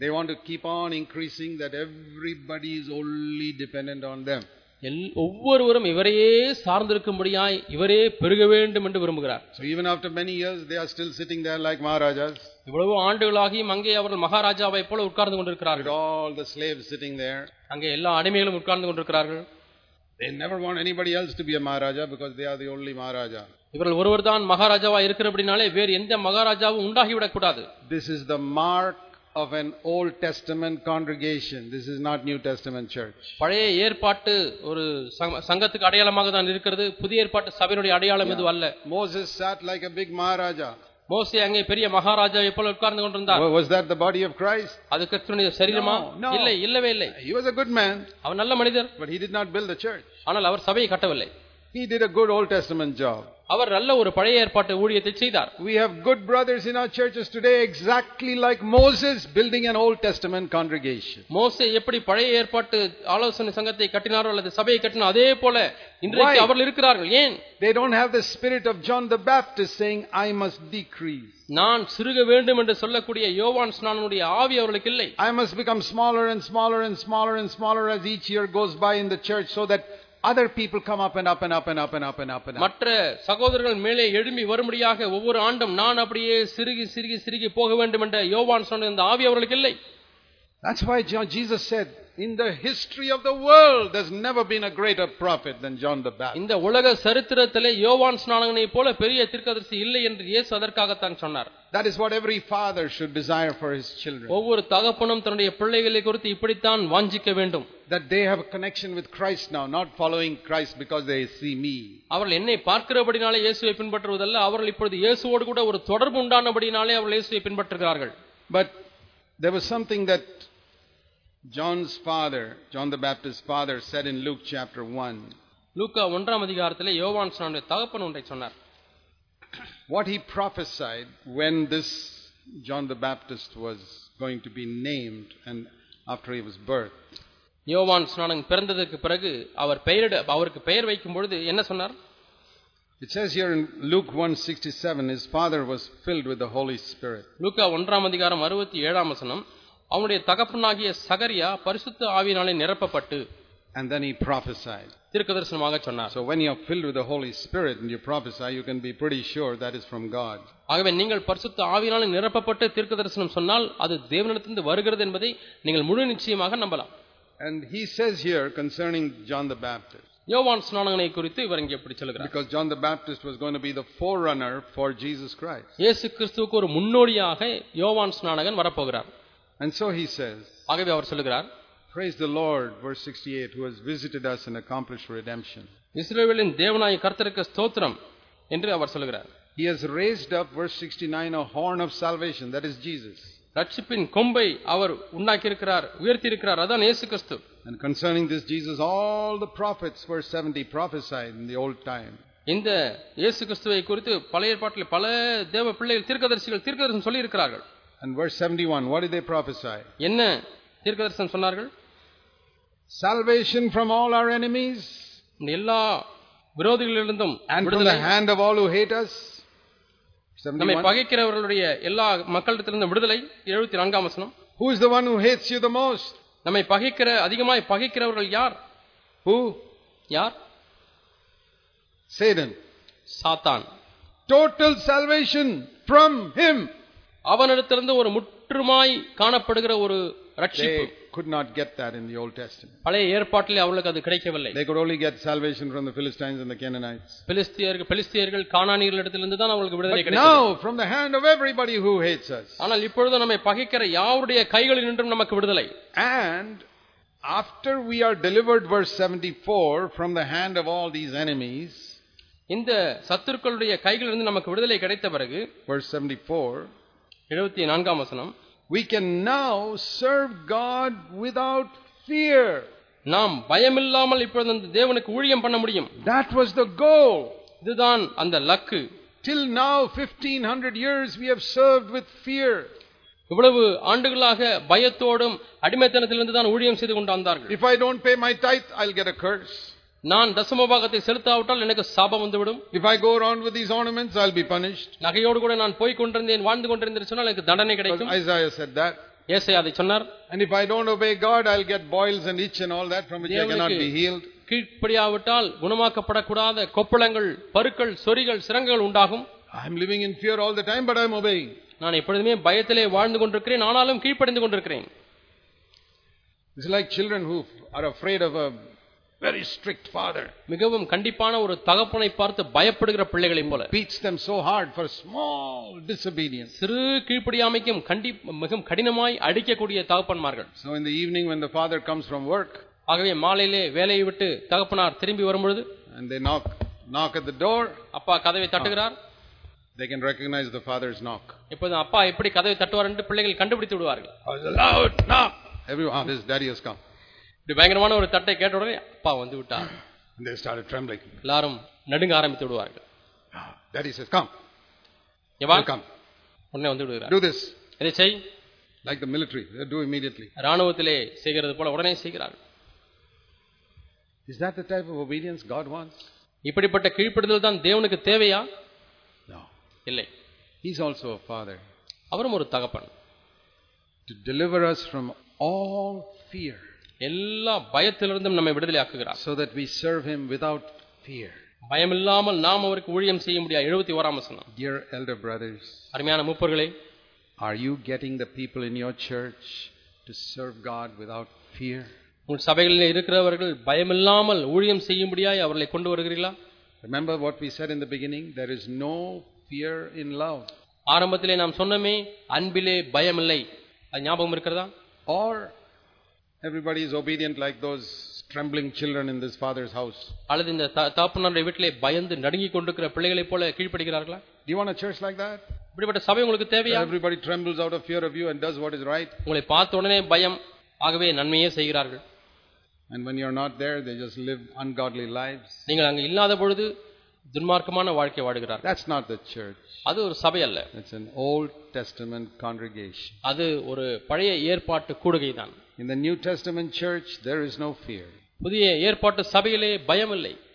They want to keep on increasing that everybody is only dependent on them. எல்- ஒவ்வொருவரும் இவரையே சார்ந்திருக்கும்படியாய் இவரே பெருக வேண்டும் என்று விரும்புகிறார் So even after many years, they are still sitting there like Maharajas, இவ்வளவு ஆண்டுகளாகியும் அங்கே அவர்கள் மகாராஜாவை போல உட்கார்ந்து with கொண்டிருக்கிறார்கள் all the slaves sitting there. அங்கே எல்லா அடிமைகளும் உட்கார்ந்து கொண்டிருக்கிறார்கள் They never want anybody else to be a Maharaja because they are the only Maharaja. இவர்கள் ஒருவர் தான் மகாராஜாவா இருக்கிறபடினாலே வேறு எந்த மகாராஜாவும் உண்டாகிவிடக் கூடாது This is the mark of an Old Testament congregation. This is not New Testament church. பழைய ஏற்பாட்டு ஒரு சங்க- சங்கத்துக்கு அடையாளமாக தான் இருக்கிறது புதிய ஏற்பாட்டு சபையினுடைய அடையாளம் இது அல்ல Moses sat like a big Maharaja. மோசே அங்கே பெரிய மகாராஜாவை போல உட்கார்ந்து கொண்டிருந்தார் Wa- Was that the body of Christ? அது கிறிஸ்துவனுடைய சரீரமா. இல்லை இல்லவே இல்லை He was a good man, அவர் நல்ல மனிதர் but he did not build the church. ஆனால் அவர் சபையை கட்டவில்லை He did a good Old Testament job. அவர் நல்ல ஒரு பழைய ஏற்பாட்டு ஊழியத்தை செய்தார் We have good brothers in our churches today, exactly like Moses building an Old Testament congregation. மோசே எப்படி பழைய ஏற்பாட்டு ஆலோசனை சங்கத்தை கட்டினாரோ அல்லது சபையை கட்டினோ அதே போல இன்றைக்கு Why? அவர்கள் இருக்கிறார்கள் ஏன் They don't have the spirit of John the Baptist saying, I must decrease. நான் சிறுக வேண்டும் என்று சொல்லக்கூடிய யோவான் ஸ்நானனுடைய ஆவி அவர்களுக்கு இல்லை I must become smaller and smaller and smaller and smaller as each year goes by in the church so that other people come up and up and up and up and up and up and up. மற்ற சகோதரர்கள் மேலே எழும்பி வரும்படியாக ஒவ்வொரு ஆண்டும் நான் அப்படியே சிறுகி சிறுகி சிறுகி போக வேண்டும் என்ற யோவான் சொன்ன இந்த ஆவி அவர்களுக்கு இல்லை That's why John, Jesus said, in the history of the world, there's never been a greater prophet than John the Baptist. இந்த உலக சரித்திரத்திலே யோவான் ஸ்நானகனை போல பெரிய தீர்க்கதரிசி இல்லை என்று இயேசு அதற்காகத்தான் சொன்னார் That is what every father should desire for his children. ஒவ்வொரு தகப்பனும் தன்னுடைய பிள்ளைகளை குறித்து இப்படித்தான் வாஞ்சிக்க வேண்டும் That they have a connection with Christ now, not following Christ because they see me. அவர்கள் என்னை பார்க்கிறபடினாலே இயேசுவை பின்பற்றுவதல்ல அவர்கள் இப்பொழுது இயேசுவோடு கூட ஒரு தொடர்பு உண்டானபடினாலே அவர்கள் இயேசுவை பின்பற்றுகிறார்கள் But there was something that John's father, John the Baptist's father, said in Luke chapter 1. லூக்கா ஒன்றாம் அதிகாரத்திலே யோவான் ஸ்நானுடைய தகப்பன் ஒன்றை சொன்னார் What he prophesied when this John the Baptist was going to be named and after he was birthed. யோவான் ஸ்நானன் பிறந்ததற்கு பிறகு அவர் பெயரிட அவருக்கு பெயர் வைக்கும் பொழுது என்ன சொன்னார் It says here in Luke 167, his father was filled with the Holy Spirit. லூக்கா ஒன்றாம் அதிகாரம் அறுபத்தி ஏழாம் வசனம் அவனுடைய தகப்பனாகிய சகரியா பரிசுத்த ஆவியினாலே நிரப்பப்பட்டு And then he prophesied. தீர்க்கதரிசனமாக சொன்னார் So when you're filled with the Holy Spirit and you prophesy, you can be pretty sure that is from God. ஆகவே நீங்கள் பரிசுத்த ஆவியினாலே நிரப்பப்பட்டு தீர்க்கதரிசனம் சொன்னால் அது தேவனிடத்திலிருந்து வருகிறது என்பதை நீங்கள் முழு நிச்சயமாக நம்பலாம் And he says here concerning John the Baptist, யோவான் ஸ்நானகனை குறித்து இவர் இங்கே எப்படி சொல்கிறார் because John the Baptist was going to be the forerunner for Jesus Christ. இயேசு கிறிஸ்துவுக்கு ஒரு முன்னோடியாக யோவான் ஸ்நானகன் வரப்போகிறார் And so he says, ஆகவே அவர் சொல்லுகிறார் Praise the Lord, verse 68, who has visited us and accomplished redemption. இஸ்ரவேலின் தேவனாய கர்த்தருக்கு ஸ்தோத்திரம் என்று அவர் சொல்லுகிறார் He has raised up, verse 69, a horn of salvation, that is Jesus. ரட்சிப்பின் கொம்பை அவர் உண்டாக்கியிருக்கிறார் உயர்த்தியிருக்கிறார் அதான் இயேசு கிறிஸ்து And concerning this Jesus, all the prophets, verse 70, prophesied in the old time. இந்த இயேசு கிறிஸ்துவை குறித்து பழைய ஏற்பாட்டில் பல தேவ பிள்ளைகள் தீர்க்கதரிசிகள் தீர்க்கதரிசனம் சொல்லி இருக்கிறார்கள் And verse 71, what did they prophesy? என்ன தீர்க்கதரிசனம் சொன்னார்கள் Salvation from all our enemies இந்த எல்லா விரோதிகளிலிருந்தும் and from விடுதலை the hand of all who hate us. நம்மை 71. பகைக்கிறவர்களுடைய எல்லா மக்களிடத்திலிருந்து விடுதலை எழுபத்தி நான்காம் வசனம் Who is the one who hates you the most? நம்மை பகைக்கிற அதிகமாய் பகைக்கிறவர்கள் யார் Who? யார் Satan. சாத்தான் Total salvation from him. அவனிடத்திலிருந்து ஒரு முற்றுமாய் காணப்படுகிற ஒரு ரட்சிப்பு They could not get that in the Old Testament. பழைய ஏற்பாட்டிலே அவர்களுக்கு அது கிடைக்கவில்லை They could only get salvation from the Philistines and the Canaanites. பெலிஸ்தியர்கள் பெலிஸ்தியர்கள் காணானியர்களிடத்திலிருந்து தான் அவர்களுக்கு விடுதலை But கிடைத்தது now, from the hand of everybody who hates us. ஆனால் இப்பொழுது நம்மை பகைக்கிற யாருடைய கைகளில் நின்றும் நமக்கு விடுதலை And after we are delivered, verse 74, from the hand of all these enemies, இந்த சத்துருக்களுடைய கைகளிலிருந்து நமக்கு விடுதலை கிடைத்த பிறகு verse 74, எழுபத்தி நான்காம் வசனம் we can now serve God without fear. நாம் பயமில்லாமல் இப்பொழுது அந்த தேவனுக்கு ஊழியம் பண்ண முடியும் That was the goal. இதுதான் அந்த லக்கு Till now, 1500 years, we have served with fear. இவ்வளவு ஆண்டுகளாக பயத்தோடும் அடிமைத்தனத்திலிருந்து தான் ஊழியம் செய்து கொண்டு வந்தார்கள் If I don't pay my tithe, I'll get a curse. நான் தசமபாகத்தை செலுத்தாவிட்டால் எனக்கு சாபம் வந்துவிடும் If I go around with these ornaments, I'll be punished. நகையோடு கூட நான் போய் கொண்டிருந்தேன் வாழ்ந்து கொண்டிருந்தேன் சொன்னால் எனக்கு தண்டனை கிடைக்கும் Isaiah said that. ஏசை அதை சொன்னார் And if I don't obey God, I'll get boils and itch and all that from which I cannot be healed. கீழ்ப்படியாவிட்டால் குணமாக்கப்படக்கூடாத கொப்பளங்கள் பருக்கள் சொறிகள் சிரங்குகள் உண்டாகும் I'm living in fear all the time, but I'm obeying. நான் எப்பொழுதுமே பயத்திலே வாழ்ந்து கொண்டிருக்கிறேன் ஆனாலும் கீழ்ப்படிந்து கொண்டிருக்கிறேன் It's like children who are afraid of a very strict father. மிகவும் கண்டிப்பான ஒரு தகப்பனை பார்த்து பயப்படுகிற பிள்ளைகளைப் போல Beats them so hard for small disobedience. சிறு கீழ்ப்படியாமைக்கும் கண்டி மிகவும் கடினமாய் அடிக்கக்கூடிய தகப்பன்மார்கள் So in the evening when the father comes from work ஆகவே மாலையிலே வேலையை விட்டு தகப்பனார் திரும்பி வரும்பொழுது and they knock, knock at the door, அப்பா கதவை தட்டுகிறார் they can recognize the father's knock. இப்போது அப்பா எப்படி கதவை தட்டுவார் என்று பிள்ளைகள் கண்டுபிடித்து விடுவார்கள் Oh, loud knock. Everyone, oh, this daddy has come. இப்படி பயங்கரமான ஒரு தட்டை கேட்ட உடனே அப்பா வந்து விட்டார் they started trembling. எல்லாரும் நடுங்க ஆரம்பித்து விடுவார்கள் Ah, Daddy says, come, எவா come. உடனே வந்து விடுகிறார் Do this. இதை செய் Like the military, they do immediately. ராணுவத்திலே செய்கிறது போல உடனே செய்கிறார்கள் Is that the type of obedience God wants? இப்படிப்பட்ட கீழ்ப்படுதல் தான் தேவனுக்கு தேவையா. இல்லை He's also a father அவரும் ஒரு தகப்பன் to deliver us from all fear எல்லா பயத்திலிருந்தும் நம்மை விடுதலை ஆக்குகிறார் so that we serve Him without fear. பயமில்லாமல் நாம் அவருக்கு ஊழியம் செய்ய முடியாது எழுபத்தி ஓராம் வசனம் Dear elder brothers, அருமையான மூப்பர்களே are you getting the people in your church to serve God without fear? உங்கள் சபைகளில் இருக்கிறவர்கள் பயமில்லாமல் ஊழியம் செய்யும்படியாய் அவர்களை கொண்டு வருகிறீர்களா Remember what we said in the beginning? There is no fear in love. ஆரம்பத்திலே நாம் சொன்னோமே அன்பிலே பயமில்லை அது ஞாபகம் இருக்கிறதா Or everybody is obedient like those trembling children in this father's house. அல்லது இந்த த- தகப்பனாருடைய வீட்டிலே பயந்து நடுங்கிக் கொண்டிருக்கிற பிள்ளைகளைப் போல கீழ்ப்படுகிறார்களா Do you want a church like that? இப்படிப்பட்ட சபை உங்களுக்கு தேவையா Everybody trembles out of fear of you and does what is right. உங்களை பார்த்த உடனே பயம் ஆகவே நன்மையே செய்கிறார்கள் And when you're not there, they just live ungodly lives. நீங்கள் அங்கு இல்லாத பொழுது துன்மார்க்கமான வாழ்க்கை வாடுகிறார்கள் That's not the church. அது ஒரு சபை அல்ல It's an Old Testament congregation. அது ஒரு பழைய ஏற்பாட்டு கூடுகை தான் in the New Testament church, there is no fear.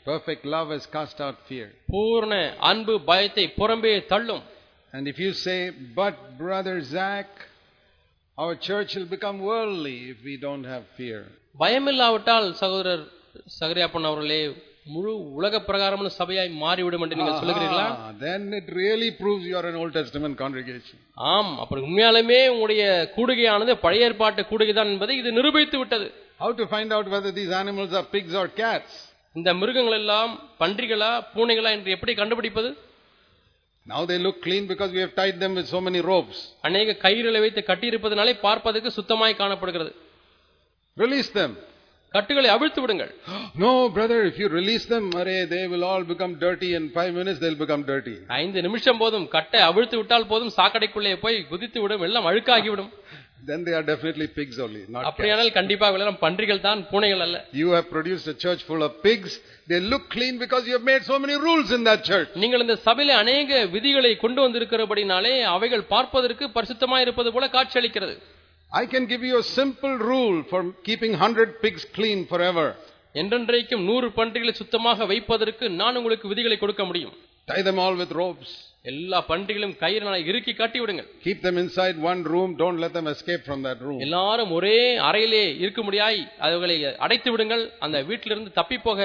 Perfect love has cast out fear. And if you say, but brother Zac, our church will become worldly if we don't have fear. முழு உலக பிரகாரமான சபையாய் மாறிவிடும் என்று நீங்கள் சொல்லுகிறீர்களா then it really proves you are an Old Testament congregation. ஆம் அப்படி உண்மையாலுமே உங்களுடைய கூடுகையானது பழைய ஏற்பாட்டு கூடுகை தான் என்பதை இது நிரூபித்து விட்டது How to find out whether these animals are pigs or cats? இந்த மிருகங்கள் எல்லாம் பன்றிகளா பூனைகளா என்று எப்படி கண்டுபிடிப்பது Now they look clean because we have tied them with so many ropes. அநேக கயிறுகளை வைத்து கட்டியிருப்பதனாலே பார்ப்பதற்கு சுத்தமாய் காணப்படுகிறது Release them. கட்டுகளை அவிழ்த்து விடுங்கள் No, brother, if you release them, array, they will all become dirty. In five minutes, they'll become dirty. ஐந்து நிமிஷம் போதும் கட்டை அவிழ்த்து விட்டால் போதும் சாக்கடைக்குள்ளே போய் குதித்து விடும் எல்லாம் அழுக்காகிவிடும் Then they are definitely pigs only, not cats. அப்படியானால் கண்டிப்பாக எல்லாம் பன்றிகள் தான் பூனைகள் அல்ல You have produced a church full of pigs. They look clean because you have made so many rules in that church. நீங்கள் இந்த சபையில அநேக விதிகளை கொண்டு வந்திருக்கிறபடினாலே அவைகள் பார்ப்பதற்கு பரிசுத்தமாய் இருப்பது போல காட்சியளிக்கிறது I can give you a simple rule for keeping 100 pigs clean forever. என்றென்றைக்கும் நூறு பன்றிகளை சுத்தமாக வைப்பதற்கு நான் உங்களுக்கு விதிகளை கொடுக்க முடியும் Tie them all with ropes. எல்லா பன்றிகளும் கயிறினால் இறுக்கி கட்டி விடுங்கள் Keep them inside one room. Don't let them escape from that room. எல்லாரும் ஒரே அறையிலே இருக்க முடியாய் அதுகளை அடைத்து விடுங்கள் அந்த வீட்டிலிருந்து தப்பி போக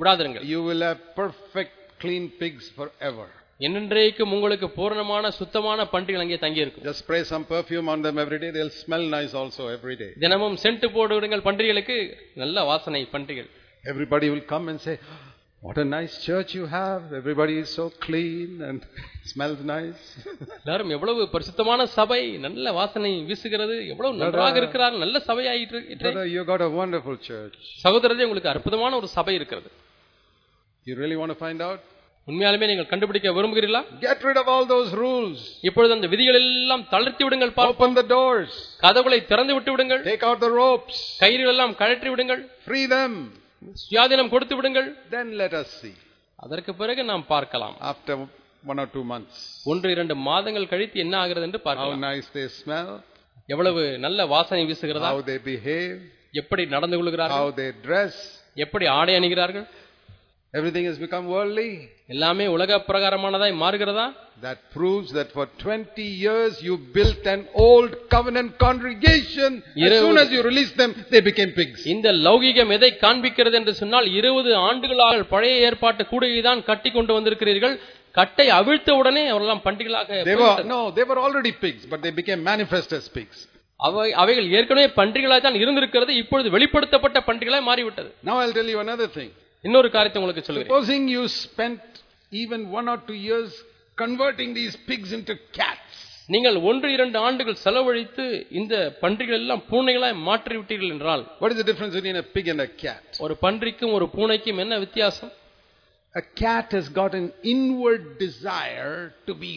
விடாதிருங்கள் You will have perfect clean pigs forever. என்னென்றைக்கும் உங்களுக்கு பூரணமான சுத்தமான பன்றிகள் அங்கே தங்கியிருக்கும் Just spray some perfume on them every day. They'll smell nice also every day. தினமும் சென்ட் போடு விடுங்கள் பன்றிகளுக்கு நல்ல வாசனை பன்றிகள் Everybody will come and say, What a nice church you have. Everybody is so clean and smells nice. எல்லாரும் எவ்வளவு பரிசுத்தமான சபை நல்ல வாசனை வீசுகிறது எவ்வளவு நன்றாக இருக்கிறார் நல்ல சபையாயிற்று Brother, you got a wonderful church. சகோதரரே உங்களுக்கு அற்புதமான ஒரு சபை இருக்கிறது You really want to find out? உண்மையாலுமே நீங்கள் கண்டுபிடிக்க விரும்புகிறீர்களா Get rid of all those rules. இப்பொழுது அந்த விதிகள் எல்லாம் தளர்த்தி விடுங்கள் பார்ப்போம் Open the doors. கதவுகளை திறந்து விட்டு விடுங்கள் Take out the ropes. கயிறுகள் எல்லாம் கழற்றி விடுங்கள் Free them. சுயாதீனம் கொடுத்து விடுங்கள் Then let us see. அதற்கு பிறகு நாம் பார்க்கலாம் After one or two months. ஒன்று இரண்டு மாதங்கள் கழித்து என்ன ஆகிறது என்று How பார்க்கலாம் nice they smell. எவ்வளவு நல்ல வாசனை வீசுகிறதா How they behave. எப்படி நடந்து கொள்கிறார்கள் How they dress. எப்படி ஆடை அணிகிறார்கள் Everything has become worldly. எல்லாமே உலக பிரகாரமானதாய் மாறுகிறதா That proves that for 20 years you built an old covenant congregation. As இருபது- soon as you released them, they became pigs. இந்த லௌகிகம் எதை காண்பிக்கிறது என்று சொன்னால் இருபது ஆண்டுகளாக பழைய ஏற்பாட்டு கூடையை தான் கட்டி கொண்டு வந்திருக்கிறீர்கள் கட்டை அவிழ்த்த உடனே அவரெல்லாம் பண்டிகளாக They were, போய்விட்டது. no, they were already pigs, but they became manifest as pigs. அவை அவைகள் ஏற்கனவே பன்றிகளாய் தான் இருந்திருக்கிறது இப்பொழுது வெளிப்படுத்தப்பட்ட பன்றிகளாய் மாறிவிட்டது Now I'll tell you another thing. இன்னொரு காரியத்தை உங்களுக்கு சொல்கிறேன் Supposing you spent even one or two years converting these pigs into cats. நீங்கள் ஒன்று இரண்டு ஆண்டுகள் செலவழித்து இந்த பன்றிகள் எல்லாம் பூனைகளாய் மாற்றி விட்டீர்கள் என்றால் What is the difference between a pig and a cat? ஒரு பன்றிக்கும் ஒரு பூனைக்கும் என்ன வித்தியாசம் A cat has got an inward desire to be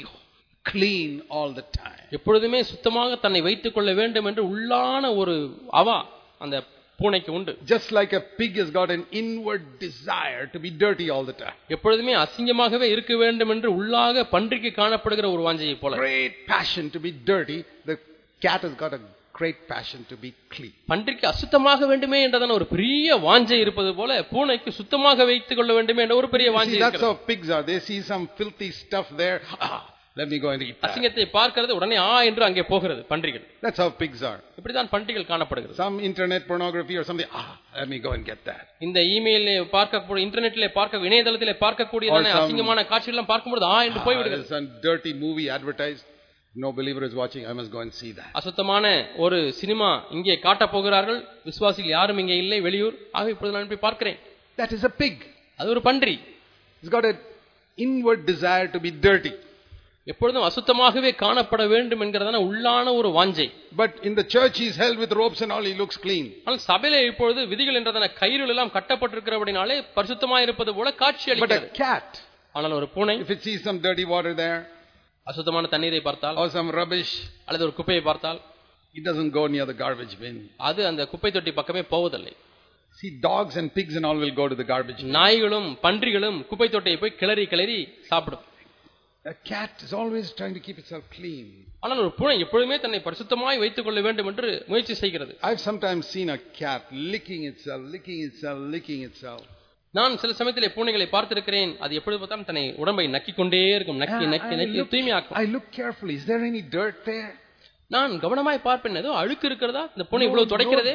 clean all the time. எப்பொழுதுமே சுத்தமாக தன்னை வைத்துக் கொள்ள வேண்டும் என்று உள்ளான ஒரு அவா அந்த பூனைக்கு உண்டு Just like a pig has got an inward desire to be dirty all the time. எப்பொழுதுமே அசிங்கமாகவே இருக்க வேண்டும் என்று உள்ளாக பன்றிக்கு காணப்படுகிற ஒரு வாஞ்சையை போல Great passion to be dirty. The cat has got a great passion to be clean. பன்றிக்கு அசுத்தமாக வேண்டுமே என்றதான ஒரு பெரிய வாஞ்சை இருப்பது போல பூனைக்கு சுத்தமாக வைத்துக் கொள்ள வேண்டுமே என்ற ஒரு பெரிய வாஞ்சை See, that's இருக்கிறது. how pigs are. They see some filthy stuff there. Ah, let me go and eat that. அசிங்கத்தை பார்க்கிறது உடனே ஆ என்று அங்கே போகிறது பன்றிகள் That's how pigs are. இப்படிதான் பன்றிகள் காணப்படுகிறது Some internet pornography or something. Ah, let me go and get that. இந்த இமெயிலே பார்க்கக்கூடிய இன்டர்நெட்டிலே பார்க்க இணையதளத்திலே பார்க்கக்கூடியதான Or some- அசிங்கமான காட்சிகள் பார்க்கும்போது ஆ என்று Ah, போய்விடுகிறது there's some dirty movie advertised. No believer is watching. I must go and see that. அசுத்தமான ஒரு சினிமா இங்கே காட்டப் போகிறார்கள் விசுவாசிகள் யாரும் இங்கே இல்லை வெளியூர் ஆக இப்பொழுது நான் போய் பார்க்கிறேன் That is a pig. அது ஒரு பன்றி It's got an inward desire to be dirty. எப்பொழுதும் அசுத்தமாகவே காணப்பட வேண்டும் என்கிறதான உள்ளான ஒரு வாஞ்சை But in the church, he's held with ropes and all. He looks clean. ஆனால் சபையில இப்பொழுது விதிகள் என்றதான கயிறுகள் எல்லாம் கட்டப்பட்டிருக்கிறபடினாலே பரிசுத்தமாக இருப்பது போல காட்சி But அளிக்கிறது a cat, ஆனால் ஒரு பூனை if it sees some dirty water there அசுத்தமான தண்ணீரை பார்த்தால் or some rubbish, அல்லது ஒரு குப்பையை பார்த்தால் it doesn't go near the garbage bin. அது அந்த குப்பை தொட்டி பக்கமே போவதில்லை See, dogs and pigs and all will go to the garbage bin. நாய்களும் பன்றிகளும் குப்பை தொட்டியை போய் கிளறி கிளறி சாப்பிடும் A cat is always trying to keep itself clean. ஆனால் ஒரு பூனை எப்பொழுதுமே தன்னை பரிசுத்தமாய் வைத்துக் கொள்ள வேண்டும் என்று முயற்சி செய்கிறது I've sometimes seen a cat licking itself, licking itself, licking itself. நான் சில சமயத்திலே பூனைகளை பார்த்திருக்கிறேன் அது எப்பொழுது பார்த்தாலும் தன்னை உடம்பை நக்கிக் கொண்டே இருக்கும் நக்கி And Nakki I Nakki look, தூய்மையாக்கும் I look carefully. Is there any dirt there? நான் கவனமாய் பார்ப்பேன். ஏதோ அழுக்கு இருக்கிறதா? இந்த பூனை இவ்வளவு துடைக்கிறதே?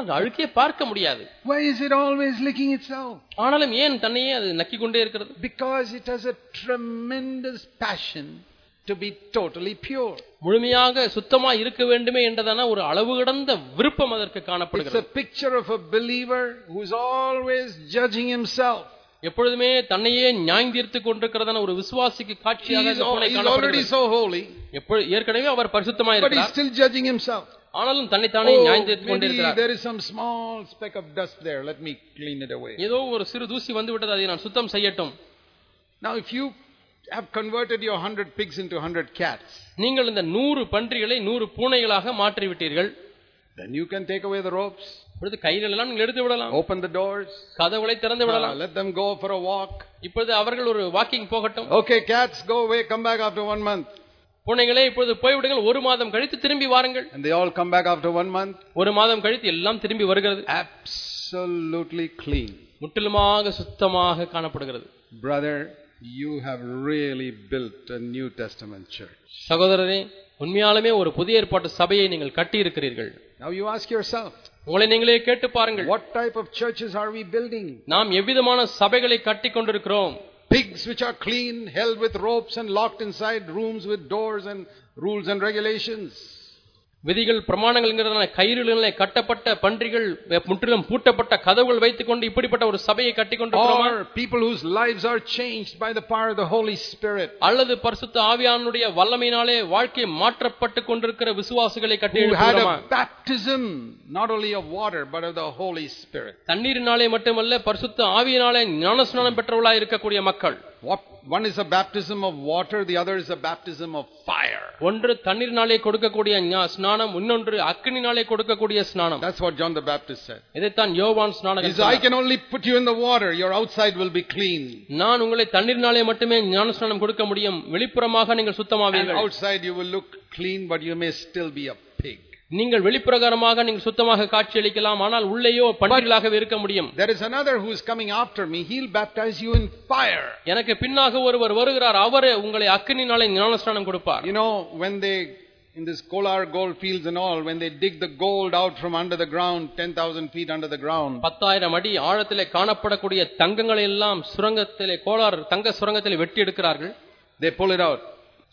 அந்த அழுக்கே பார்க்க முடியாது. Why is it always licking itself? ஆனாலும் ஏன் தன்னையே அது நக்கிக் கொண்டே இருக்கிறது? Because it has a tremendous passion to be totally pure. முழுமையாக சுத்தமாய் இருக்க வேண்டுமே என்றதான ஒரு அளவு கடந்த விருப்பம் அதற்கு It's காணப்படுகிறது a picture of a believer who's always judging himself. எப்பொழுதுமே தன்னையே நியாயந்தீர்த்து கொண்டிருக்கிறதான ஒரு விசுவாசிக்கு காட்சியாக He's, இந்த al- பூனை he's already காணப்படுகிறது so holy, எப்பொழுது ஏற்கனவே அவர் பரிசுத்தமாய் but he's இருக்கிறார் still judging himself. ஆனாலும் தன்னைத்தானே Oh, நியாயந்தீர்த்து maybe கொண்டிருக்கிறார் there is some small speck of dust there. Let me clean it away. ஏதோ ஒரு சிறு தூசி வந்து விட்டது அதை நான் சுத்தம் செய்யட்டும் Now, if you have converted your hundred pigs into hundred cats, நீங்கள் இந்த நூறு பன்றிகளை நூறு பூனைகளாக மாற்றி விட்டீர்கள் then you can take away the ropes, இப்பொழுது கையில் எல்லாம் நீங்கள் எடுத்து விடலாம் open the doors, கதவுகளை திறந்து uh, விடலாம் let them go for a walk. இப்பொழுது அவர்கள் ஒரு வாக்கிங் போகட்டும் Okay, cats, go away, come back after one month. பூனைகளே இப்பொழுது போய்விடுங்கள். ஒரு மாதம் கழித்து திரும்பி வாருங்கள். And they all come back after one month, ஒரு மாதம் கழித்து எல்லாம் திரும்பி வருகிறது. Absolutely clean. முற்றிலுமாக சுத்தமாக காணப்படுகிறது. Brother, you have really built a New Testament church. சகோதரரே உண்மையாலுமே ஒரு புதிய ஏற்பாட்டு சபையை நீங்கள் கட்டி இருக்கிறீர்கள் Now you ask yourself, உங்களை நீங்களே கேட்டு பாருங்கள். what type of churches are we building? நாம் எவ்விதமான சபைகளை கட்டி கொண்டிருக்கிறோம்? Pigs which are clean, held with ropes and locked inside rooms with doors and rules and regulations. விதிகள் பிரமாணங்கள்ங்கிறதான கயிறுகளிலே கட்டப்பட்ட பன்றிகள் முற்றிலும் பூட்டப்பட்ட கதவுகள் வைத்துக்கொண்டு இப்படிப்பட்ட ஒரு சபையை கட்டி Or people whose lives are changed by the power of the Holy Spirit. அல்லது பரிசுத்த ஆவியானுடைய வல்லமையினாலே வாழ்க்கை மாற்றப்பட்டு கொண்டிருக்கிற விசுவாசிகளை கட்டி எழுப்புகிறோமா baptism, not only of water, but of the Holy Spirit. தண்ணீரினாலே மட்டுமல்ல பரிசுத்த ஆவியினாலே ஞானஸ்நானம் பெற்றவர்களாய் இருக்கக்கூடிய மக்கள் What, one is a baptism of water, the other is a baptism of fire. ஒன்று தண்ணீரினாலே கொடுக்கக்கூடிய ஞா- ஸ்நானம் இன்னொன்று அக்கினினாலே கொடுக்கக்கூடிய ஸ்நானம் That's what John the Baptist said. இதைத்தான் யோவான் He ஸ்நானகன் said, I சொன்னார். can only put you in the water, your outside will be clean. நான் உங்களை தண்ணீரினாலே மட்டுமே ஞானஸ்நானம் கொடுக்க முடியும் வெளிப்புறமாக நீங்கள் And சுத்தமாவீர்கள் outside you will look clean, but you may still be a pig. நீங்கள் வெளிப்பிரகாரமாக நீங்கள் சுத்தமாக காட்சியளிக்கலாம் ஆனால் உள்ளேயோ பண்டிகளாகவே இருக்க முடியும் There is another who is coming after me. He'll baptize you in fire. எனக்கு பின்னாக ஒருவர் வருகிறார் அவரே உங்களை அக்கினினாலே ஞானஸ்நானம் கொடுப்பார் You know, when they, in this Kolar gold fields and all, when they dig the gold out from under the ground, 10,000 feet under the ground, பத்தாயிரம் அடி ஆழத்திலே காணப்படக்கூடிய தங்கங்களை எல்லாம் சுரங்கத்திலே கோளாறு தங்க சுரங்கத்திலே வெட்டி எடுக்கிறார்கள் they pull it out.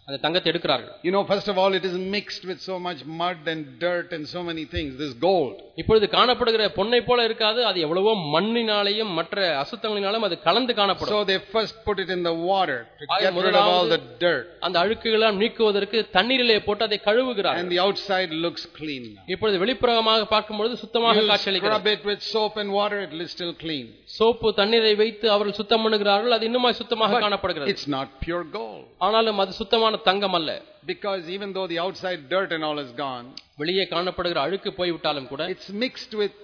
அந்த தங்கத்தை எடுக்கிறார்கள் You know, first of all, it is mixed with so much mud and dirt and so many things, this gold. இப்பொழுது காணப்படுகிற பொன்னை போல இருக்காது அது எவ்வளவோ மண்ணினாலேயும் மற்ற அசுத்தங்களினாலும் அது கலந்து காணப்படும் So they first put it in the water to ஆக get rid of all முதலாவது the dirt. அந்த அழுக்குகளெல்லாம் நீக்குவதற்கு தண்ணீரிலே போட்டு அதை கழுவுகிறார்கள் And the outside looks clean now. இப்பொழுது வெளிப்புறமாக பார்க்கும்பொழுது சுத்தமாக You காட்சியளிக்கிறது scrub it with soap and water, it is still clean. Soap தண்ணீரை வைத்து அவர்கள் சுத்தம் பண்ணுகிறார்கள் அது இன்னுமாய் சுத்தமாக காணப்படுகிறது It's not pure gold. ஆனாலும் அது சுத்தமான தங்கம் அல்ல Because even though the outside dirt and all is gone, வெளியே காணப்படுகிற அழுக்கு போய்விட்டாலும் கூட it's mixed with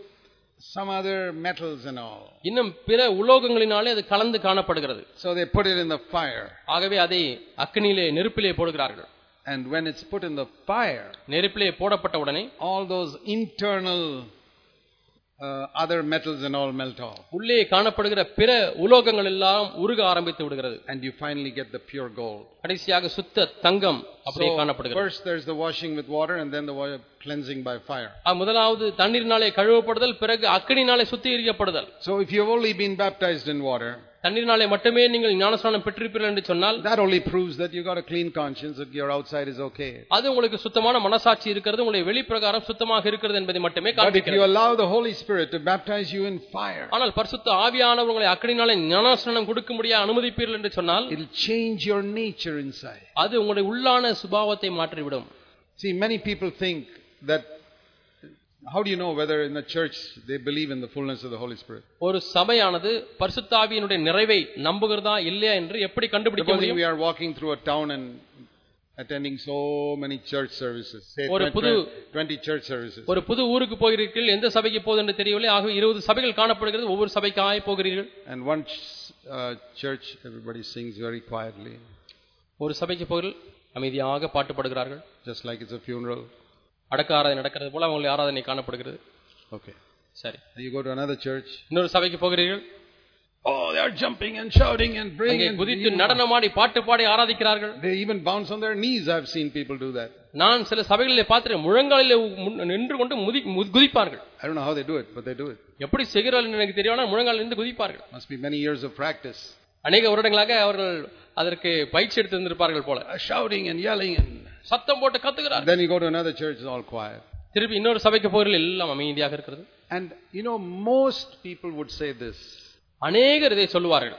some other metals and all. இன்னும் பிற உலோகங்களினாலே அது கலந்து காணப்படுகிறது So they put it in the fire. ஆகவே அதை அக்னியிலே நெருப்பிலே போடுகிறார்கள் And when it's put in the fire, நெருப்பிலே போடப்பட்ட உடனே all those internal uh, other metals and all melt off. உள்ளே காணப்படுகிற பிற உலோகங்கள் எல்லாம் உருக ஆரம்பித்து விடுகிறது And you finally get the pure gold. கடைசியாக சுத்த தங்கம் அப்படியே So காணப்படுகிறது first there's the washing with water and then the wa- cleansing by fire. ஆ, முதலாவது தண்ணீரினாலே கழுவப்படுதல் பிறகு அக்கினினாலே சுத்திகரிக்கப்படுதல் So if you've only been baptized in water, தண்ணீரினாலே மட்டுமே நீங்கள் ஞானஸ்நானம் பெற்றிருப்பீர்கள் என்று சொன்னால் that only proves that you got a clean conscience, that your outside is okay. அது உங்களுக்கு சுத்தமான மனசாட்சி இருக்கிறது உங்களுடைய வெளிப்பிரகாரம் சுத்தமாக இருக்கிறது என்பதை மட்டுமே But if you allow the Holy Spirit to baptize you in fire, ஆனால் பரிசுத்த ஆவியானவர் உங்களை அக்கடினாலே ஞானஸ்நானம் கொடுக்க முடியாது அனுமதிப்பீர்கள் என்று சொன்னால் it'll change your nature inside. அது உங்களுடைய உள்ளான சுபாவத்தை மாற்றிவிடும் See, many people think that how do you know whether in the church they believe in the fullness of the Holy Spirit? ஒரு சபையானது பரிசுத்த ஆவியினுடைய நிறைவை நம்புகிறதா இல்லையா என்று எப்படி கண்டுபிடிக்க Supposing முடியும் we are walking through a town and attending so many church services, say ஒரு 20, புது- 20 church services. ஒரு புது ஊருக்கு போகிறீர்கள் எந்த சபைக்கு போகுது என்று தெரியவில்லை ஆகவே இருபது சபைகள் காணப்படுகிறது ஒவ்வொரு சபைக்காய் போகிறீர்கள் And one ch- uh, church, everybody sings very quietly, ஒரு சபைக்கு போகிறீர்கள் அமைதியாக பாட்டு பாடுகிறார்கள் just like it's a funeral. அடக்க ஆராதனை நடக்கிறது போல அவங்களுடைய ஆராதனை காணப்படுகிறது Okay. சரி Then you go to another church. இன்னொரு சபைக்கு போகிறீர்கள் Oh, they are jumping and shouting and அங்கே praying. And குதித்து நடனமாடி பாட்டு பாடி ஆராதிக்கிறார்கள் they even bounce on their knees. I've seen people do that. நான் சில சபைகளிலே பார்த்து முழங்காலிலே முன்- நின்று கொண்டு முதி மு- குதிப்பார்கள் I don't know how they do it, but they do it. எப்படி செய்கிறார்கள் என்று எனக்கு தெரியும் ஆனால் முழங்காலில் இருந்து குதிப்பார்கள் Must be many years of practice. அநேக வருடங்களாக அவர்கள் அதற்கு பயிற்சி எடுத்து வந்திருப்பார்கள் போல Uh, shouting and yelling. And சத்தம் போட்டு கத்துகிறார்கள் then you go to another church, it's all quiet. திருப்பி இன்னொரு சபைக்கு போகிறீர்கள் எல்லாம் அமைதியாக இருக்கிறது And you know, most people would say this அநேகர் இதை சொல்லுவார்கள்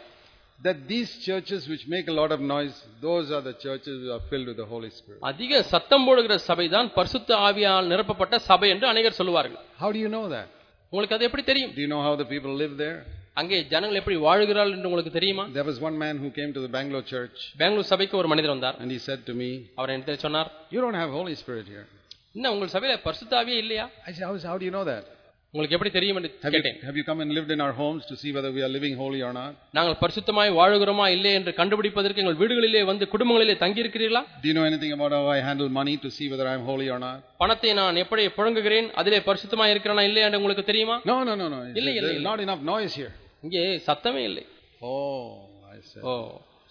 that these churches which make a lot of noise, those are the churches that are filled with the Holy Spirit. அதிக சத்தம் போடுகிற சபைதான் பரிசுத்த ஆவியால் நிரப்பப்பட்ட சபை என்று அநேகர் சொல்லுவார்கள் How do you know that? உங்களுக்கு அது எப்படி தெரியும் Do you know how the people live there? அங்கே ஜனங்கள் எப்படி வாழுகிறார்கள் என்று உங்களுக்கு தெரியுமா There was one man who came to the Bangalore church Bangalore சபைக்கு ஒரு மனிதர் வந்தார் and he said to me, அவர் என்ன சொன்னார் You don't have Holy Spirit here. என்ன உங்கள் சபையில பரிசுத்த ஆவியே இல்லையா I said, How, is- how do you know that? உங்களுக்கு எப்படி தெரியும் என்று Have you, கேட்டேன் have you come and lived in our homes to see whether we are living holy or not? நாங்கள் பரிசுத்தமாய் வாழுகிறோமா இல்லை என்று கண்டுபிடிப்பதற்கு எங்கள் வீடுகளிலே வந்து குடும்பங்களிலே தங்கி இருக்கிறீர்களா Do you know anything about how I handle money to see whether I'm holy or not? பணத்தை நான் எப்படி புழங்குகிறேன் அதிலே பரிசுத்தமாய் இருக்கிறேனா இல்லையா என்று உங்களுக்கு தெரியுமா No, no, no, no. He Illa, said, illa, There's illa. not enough noise here. இங்கே சத்தமே இல்லை Oh, said. ஓ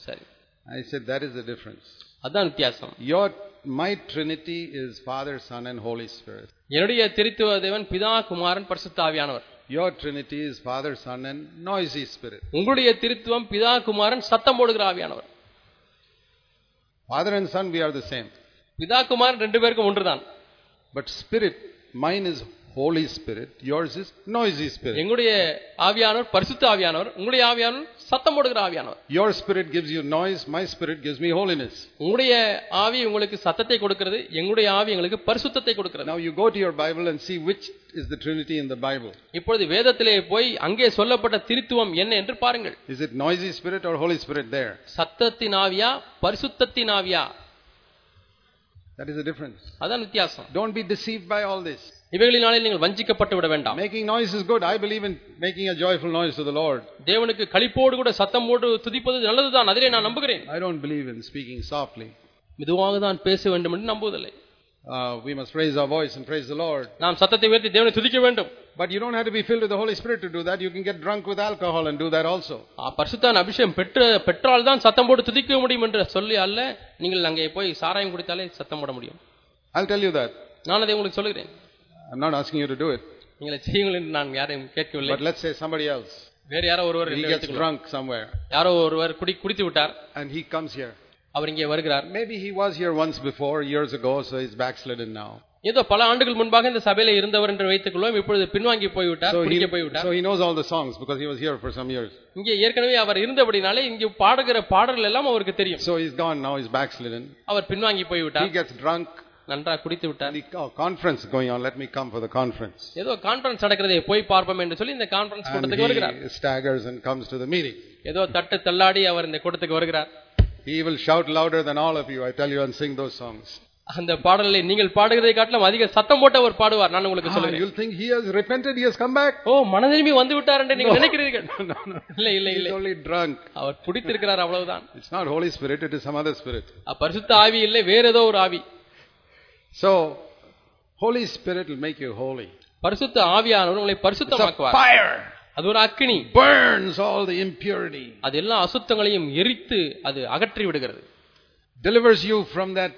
சரி I said, That is the difference. அதான் வித்தியாசம் Your, my Trinity is Father, Son, and Holy Spirit. என்னுடைய திருத்துவ தேவன் பிதா குமாரன் பரிசுத்த ஆவியானவர் Your Trinity is Father, Son, and noisy spirit. உங்களுடைய திருத்துவம் பிதா குமாரன் சத்தம் போடுகிற ஆவியானவர் Father and Son, we are the same. பிதா குமாரன் ரெண்டு பேருக்கும் ஒன்றுதான் But spirit, mine is Holy Spirit, yours is noisy spirit. எங்களுடைய ஆவியானவர் பரிசுத்த ஆவியானவர் உங்களுடைய ஆவியானவர் சத்தம் போடுகிற ஆவியானவர் Your spirit gives you noise, my spirit gives me holiness. உங்களுடைய ஆவி உங்களுக்கு சத்தத்தை கொடுக்கிறது எங்களுடைய ஆவி எங்களுக்கு பரிசுத்தத்தை கொடுக்கிறது Now you go to your Bible and see which is the Trinity in the Bible. இப்பொழுது வேதத்திலே போய் அங்கே சொல்லப்பட்ட திருத்துவம் என்ன என்று பாருங்கள் Is it noisy spirit or Holy Spirit there? சத்தத்தின் ஆவியா பரிசுத்தத்தின் ஆவியா That is the difference. அதான் வித்தியாசம் Don't be deceived by all this. இவைகளினாலே நீங்கள் வஞ்சிக்கப்பட்டு விட வேண்டாம் Making noise is good. I believe in making a joyful noise to the Lord. தேவனுக்கு களிப்போடு கூட சத்தம் போட்டு துதிப்பது நல்லதுதான் அதிலே நான் நம்புகிறேன் I don't believe in speaking softly. மெதுவாக தான் பேச வேண்டும் என்று நம்புவதில்லை Uh, we must raise our voice and praise the Lord. நாம் சத்தத்தை உயர்த்தி தேவனை துதிக்க வேண்டும் But you don't have to be filled with the Holy Spirit to do that. You can get drunk with alcohol and do that also. ஆ, பரிசுத்தான அபிஷேகம் பெற்ற பெற்றால் தான் சத்தம் போட்டு துதிக்க முடியும் என்று சொல்லி அல்ல நீங்கள் அங்கே போய் சாராயம் குடித்தாலே சத்தம் போட முடியும் I'll tell you that. நான் அதை உங்களுக்கு சொல்லுகிறேன் I'm not asking you to do it. நீங்கள் செய்யுங்கள் என்று நான் யாரையும் கேட்கவில்லை But let's say somebody else. வேறு யாரோ ஒருவர் He என்று gets வைத்துக்கொள்வோம். drunk somewhere யாரோ ஒருவர் குடி குடித்து விட்டார் and he comes here. அவர் இங்கே வருகிறார் Maybe he was here once before, years ago, so he's backslidden now. ஏதோ பல ஆண்டுகள் முன்பாக இந்த சபையில இருந்தவர் என்று வைத்துக் கொள்வோம் இப்பொழுது பின்வாங்கி போய்விட்டார் So he, குடிக்க போய்விட்டார் so he knows all the songs because he was here for some years. இங்கே ஏற்கனவே அவர் இருந்தபடினாலே இங்கே பாடுகிற பாடல்கள் எல்லாம் அவருக்கு தெரியும் So he's gone now, he's backslidden. அவர் பின்வாங்கி He போய்விட்டார் gets drunk. நன்றாக குடித்து விட்டார் And he, oh, conference going on, let me come for the conference. ஏதோ கான்பரன்ஸ் நடக்கிறதை போய் பார்ப்போம் என்று சொல்லி இந்த கான்பரன்ஸ் And கூட்டத்துக்கு வருகிறார் he staggers and comes to the meeting. ஏதோ தட்டு தள்ளாடி அவர் இந்த கூட்டத்துக்கு வருகிறார் He will shout louder than all of you, I tell you, and sing those songs. அந்த பாடலை நீங்கள் பாடுகிறதை காட்டிலும் அதிக சத்தம் போட்டு அவர் பாடுவார் நான் உங்களுக்கு Ah, சொல்லுகிறேன் you'll think he has repented, he has come back. ஓ மனதிரும்பி வந்து விட்டார் என்று நீங்கள் நினைக்கிறீர்கள் no, no. இல்ல இல்ல He's இல்ல only drunk. அவர் குடித்திருக்கிறார் அவ்வளவுதான் It's not Holy Spirit, it is some other spirit. அ, பரிசுத்த ஆவி இல்லை வேற ஏதோ ஒரு ஆவி So, Holy Spirit will make you holy. பரிசுத்த ஆவியானவர் உங்களை It's a பரிசுத்தமாக்குவார் fire, அது ஒரு அக்கினி burns all the impurity, அது எல்லா அசுத்தங்களையும் எரித்து அது அகற்றி விடுகிறது delivers you from that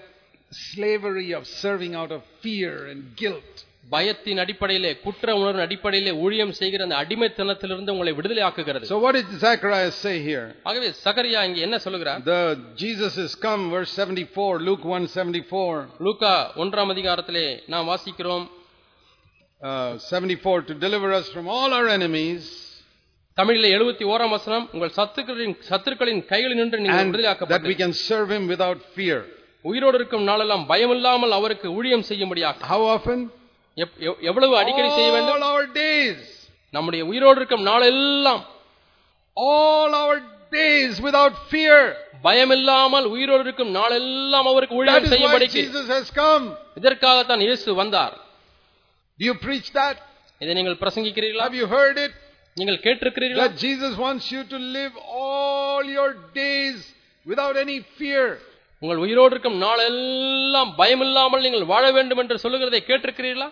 slavery of serving out of fear and guilt. பயத்தின் அடிப்படையிலே குற்ற உணர்வின் அடிப்படையிலே ஊழியம் செய்கிற அந்த அடிமைத்தனத்திலிருந்து உங்களை விடுதலை ஆக்குகிறது So, what did Zacharias say here? ஆகவே சகரியா இங்க என்ன சொல்லுகிறார் The Jesus is come, verse 74, Luke 1 74. லூக்கா ஒன்றாம் அதிகாரத்திலே நாம் வாசிக்கிறோம் Uh, 74 to deliver us from all our enemies தமிழிலே எழுபத்தி ஓராம் வசனம் உங்கள் சத்துக்களின் சத்துருக்களின் கைகளில் நின்று நீங்கள் and that we விடுதலையாக்கப்பட்டு can serve him without fear. உயிரோடு இருக்கும் நாளெல்லாம் பயமில்லாமல் அவருக்கு ஊழியம் செய்யும்படியாக How often? எப்- எவ்- எவ்வளவு அடிக்கடி செய்ய வேண்டும் All our days. நம்முடைய உயிரோடு இருக்கும் நாளெல்லாம் All our days without fear. பயமில்லாமல் உயிரோடு இருக்கும் நாளெல்லாம் அவருக்கு That ஊழியம் is why செய்யும்படிக்கு Jesus has come. இதற்காகத்தான் இயேசு வந்தார் Do you preach that? இதை நீங்கள் பிரசங்கிக்கிறீர்களா Have you heard it? நீங்கள் கேட்டிருக்கிறீர்களா That Jesus wants you to live all your days without any fear. உங்கள் உயிரோடு இருக்கும் நாளெல்லாம் பயமில்லாமல் நீங்கள் வாழ வேண்டும் என்று சொல்லுகிறதை கேட்டிருக்கிறீர்களா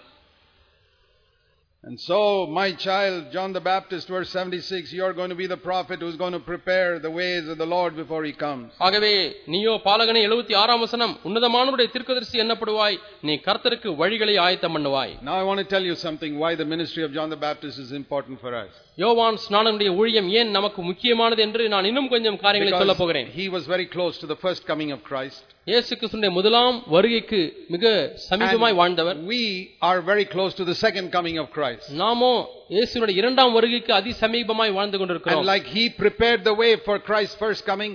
And so, my child, John the Baptist, verse 76, you are going to be the prophet who's going to prepare the ways of the Lord before he comes. ஆகவே நீயோ பாலகனே எழுபத்தி ஆறாம் வசனம் உன்னதமானவருடைய தீர்க்கதரிசி என்னப்படுவாய் நீ கர்த்தருக்கு வழிகளை ஆயத்தம் பண்ணுவாய் Now, I want to tell you something why the ministry of John the Baptist is important for us. யோவான் ஸ்நானனுடைய ஊழியம் ஏன் நமக்கு முக்கியமானது என்று நான் இன்னும் கொஞ்சம் காரியங்களை சொல்ல போகிறேன் he was very close to the first coming of Christ. இயேசு கிறிஸ்துடைய முதலாம் வருகைக்கு மிக சமீபமாய் வாழ்ந்தவர் we are very close to the second coming of Christ. நாமோ இயேசுனுடைய இரண்டாம் வருகைக்கு அதி சமீபமாய் வாழ்ந்து And கொண்டிருக்கிறோம் like he prepared the way for Christ's first coming,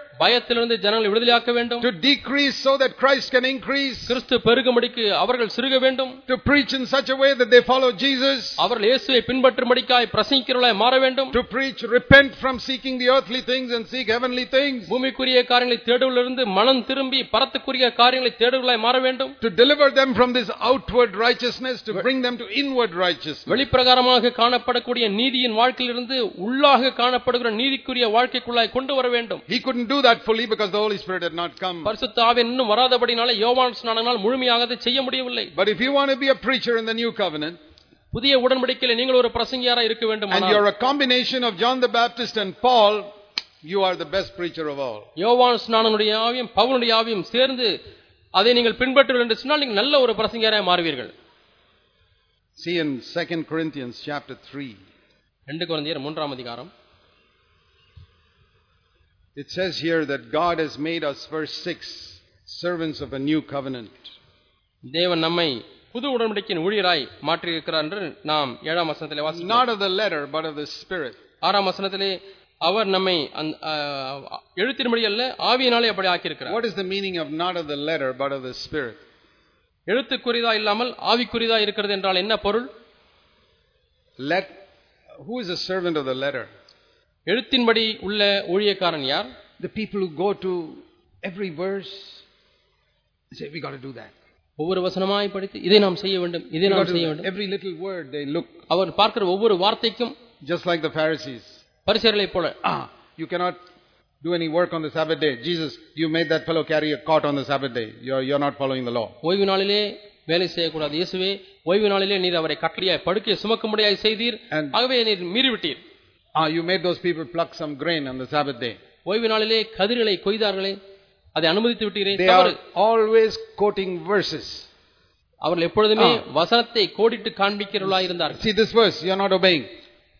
பயத்திலிருந்து ஜனங்களை விடுதலையாக்க வேண்டும் to decrease so that Christ can increase, கிறிஸ்து பெருகும்படிக்கு அவர்கள் சிறுக வேண்டும் to preach in such a way that they follow Jesus, அவர்கள் இயேசுவை பின்பற்றும்படிக்காய் பிரசங்கிக்கிறவர்களாய் மாற வேண்டும் to preach, repent from seeking the earthly things and seek heavenly things, பூமிக்குரிய காரியங்களை தேடுவதிலிருந்து மனம் திரும்பி பரத்துக்குரிய காரியங்களை தேடுவர்களாய் மாற வேண்டும் to deliver them from this outward righteousness, to bring them to inward righteousness. வெளிப்பிரகாரமாக காணப்படக்கூடிய நீதியின் வாழ்க்கையிலிருந்து உள்ளாக காணப்படுகிற நீதிக்குரிய வாழ்க்கைக்குள்ளாய் கொண்டு வர வேண்டும் He couldn't do that fully because the Holy Spirit had not come. பரிசுத்த ஆவியன் இன்னும் வராதபடினால யோவான் ஸ்நானனால் முழுமையாக அதை செய்ய முடியவில்லை But if you want to be a preacher in the new covenant, புதிய உடன்படிக்கையில நீங்கள் ஒரு பிரசங்கியாரா இருக்க வேண்டும் and you're a combination of John the Baptist and Paul, you are the best preacher of all. யோவான் ஸ்நானனுடைய ஆவியும் பவுனுடைய ஆவியும் சேர்ந்து அதை நீங்கள் பின்பற்றுவீர்கள் என்று சொன்னால் நீங்கள் நல்ல ஒரு பிரசங்கியாராக மாறுவீர்கள் See in 2 Corinthians chapter 3, ரெண்டு குழந்தையர் மூன்றாம் அதிகாரம் it says here that God has made us, verse 6, servants of a new covenant. தேவன் நம்மை புது உடன்படிக்கையின் ஊழியராய் மாற்றியிருக்கிறார் என்று நாம் ஏழாம் வசனத்திலே வாசிக்கிறோம் Not of the letter, but of the Spirit. ஆறாம் வசனத்திலே அவர் நம்மை அந்த எழுத்தின்படி அல்ல ஆவியினாலே அப்படி ஆக்கியிருக்கிறார் What is the meaning of not of the letter, but of the Spirit? எழுத்துக்குரியதா இல்லாமல் ஆவிக்குரியதா இருக்கிறது என்றால் என்ன பொருள் Let, who is a servant of the letter? எழுத்தின்படி உள்ள ஊழியக்காரன் யார் The people who go to every verse and say, we got to do that. ஒவ்வொரு வசனமாய் படித்து இதை நாம் செய்ய வேண்டும் இதை நாம் செய்ய வேண்டும் Every little word they look, அவர் பார்க்கிற ஒவ்வொரு வார்த்தைக்கும் just like the Pharisees. பரிசர்களைப் போல Ah, you cannot do any work on the Sabbath day. Jesus, you made that fellow carry a cot on the Sabbath day. You're, you're not following the law. ஓய்வு நாளிலே வேலை செய்யக்கூடாது இயேசுவே ஓய்வு நாளிலே நீர் அவரை கட்டளையாய் படுக்கையை சுமக்கும்படியாய் செய்தீர் ஆகவே நீர் மீறிவிட்டீர் Ah, you made those people pluck some grain on the Sabbath day. ஓய்வு நாளிலே கதிர்களை கொய்தார்களே அதை அனுமதித்து விட்டீரே They தவறு are always quoting verses. அவர்கள் எப்பொழுதுமே வசனத்தை கோடிட்டு காண்பிக்கிறவர்களாய் இருந்தார்கள் See this verse, you're not obeying.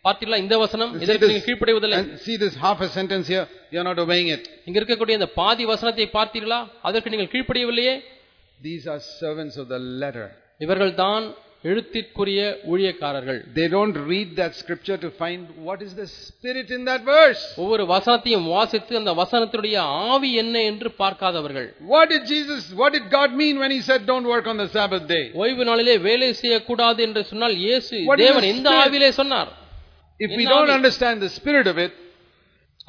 பார்த்தீங்களா இந்த வசனம் See இதற்கு நீங்கள் this, கீழ்ப்படிவதில்லை and see this half a sentence here, you're not obeying it. இங்க இருக்கக்கூடிய இந்த பாதி வசனத்தை பார்த்தீர்களா அதற்கு நீங்கள் கீழ்ப்படியவில்லையே These are servants of the letter. இவர்கள் தான் எழுத்திற்குரிய ஊழியக்காரர்கள் They don't read that scripture to find what is the spirit in that verse. ஒவ்வொரு வசனத்தையும் வாசித்து அந்த வசனத்துடைய ஆவி என்ன என்று பார்க்காதவர்கள் What did Jesus, what did God mean when He said, don't work on the Sabbath day? ஓய்வு நாளிலே வேலை செய்யக்கூடாது என்று சொன்னால் இயேசு What is தேவன் the எந்த spirit? ஆவியிலே சொன்னார் If we In don't Avi. understand the spirit of it,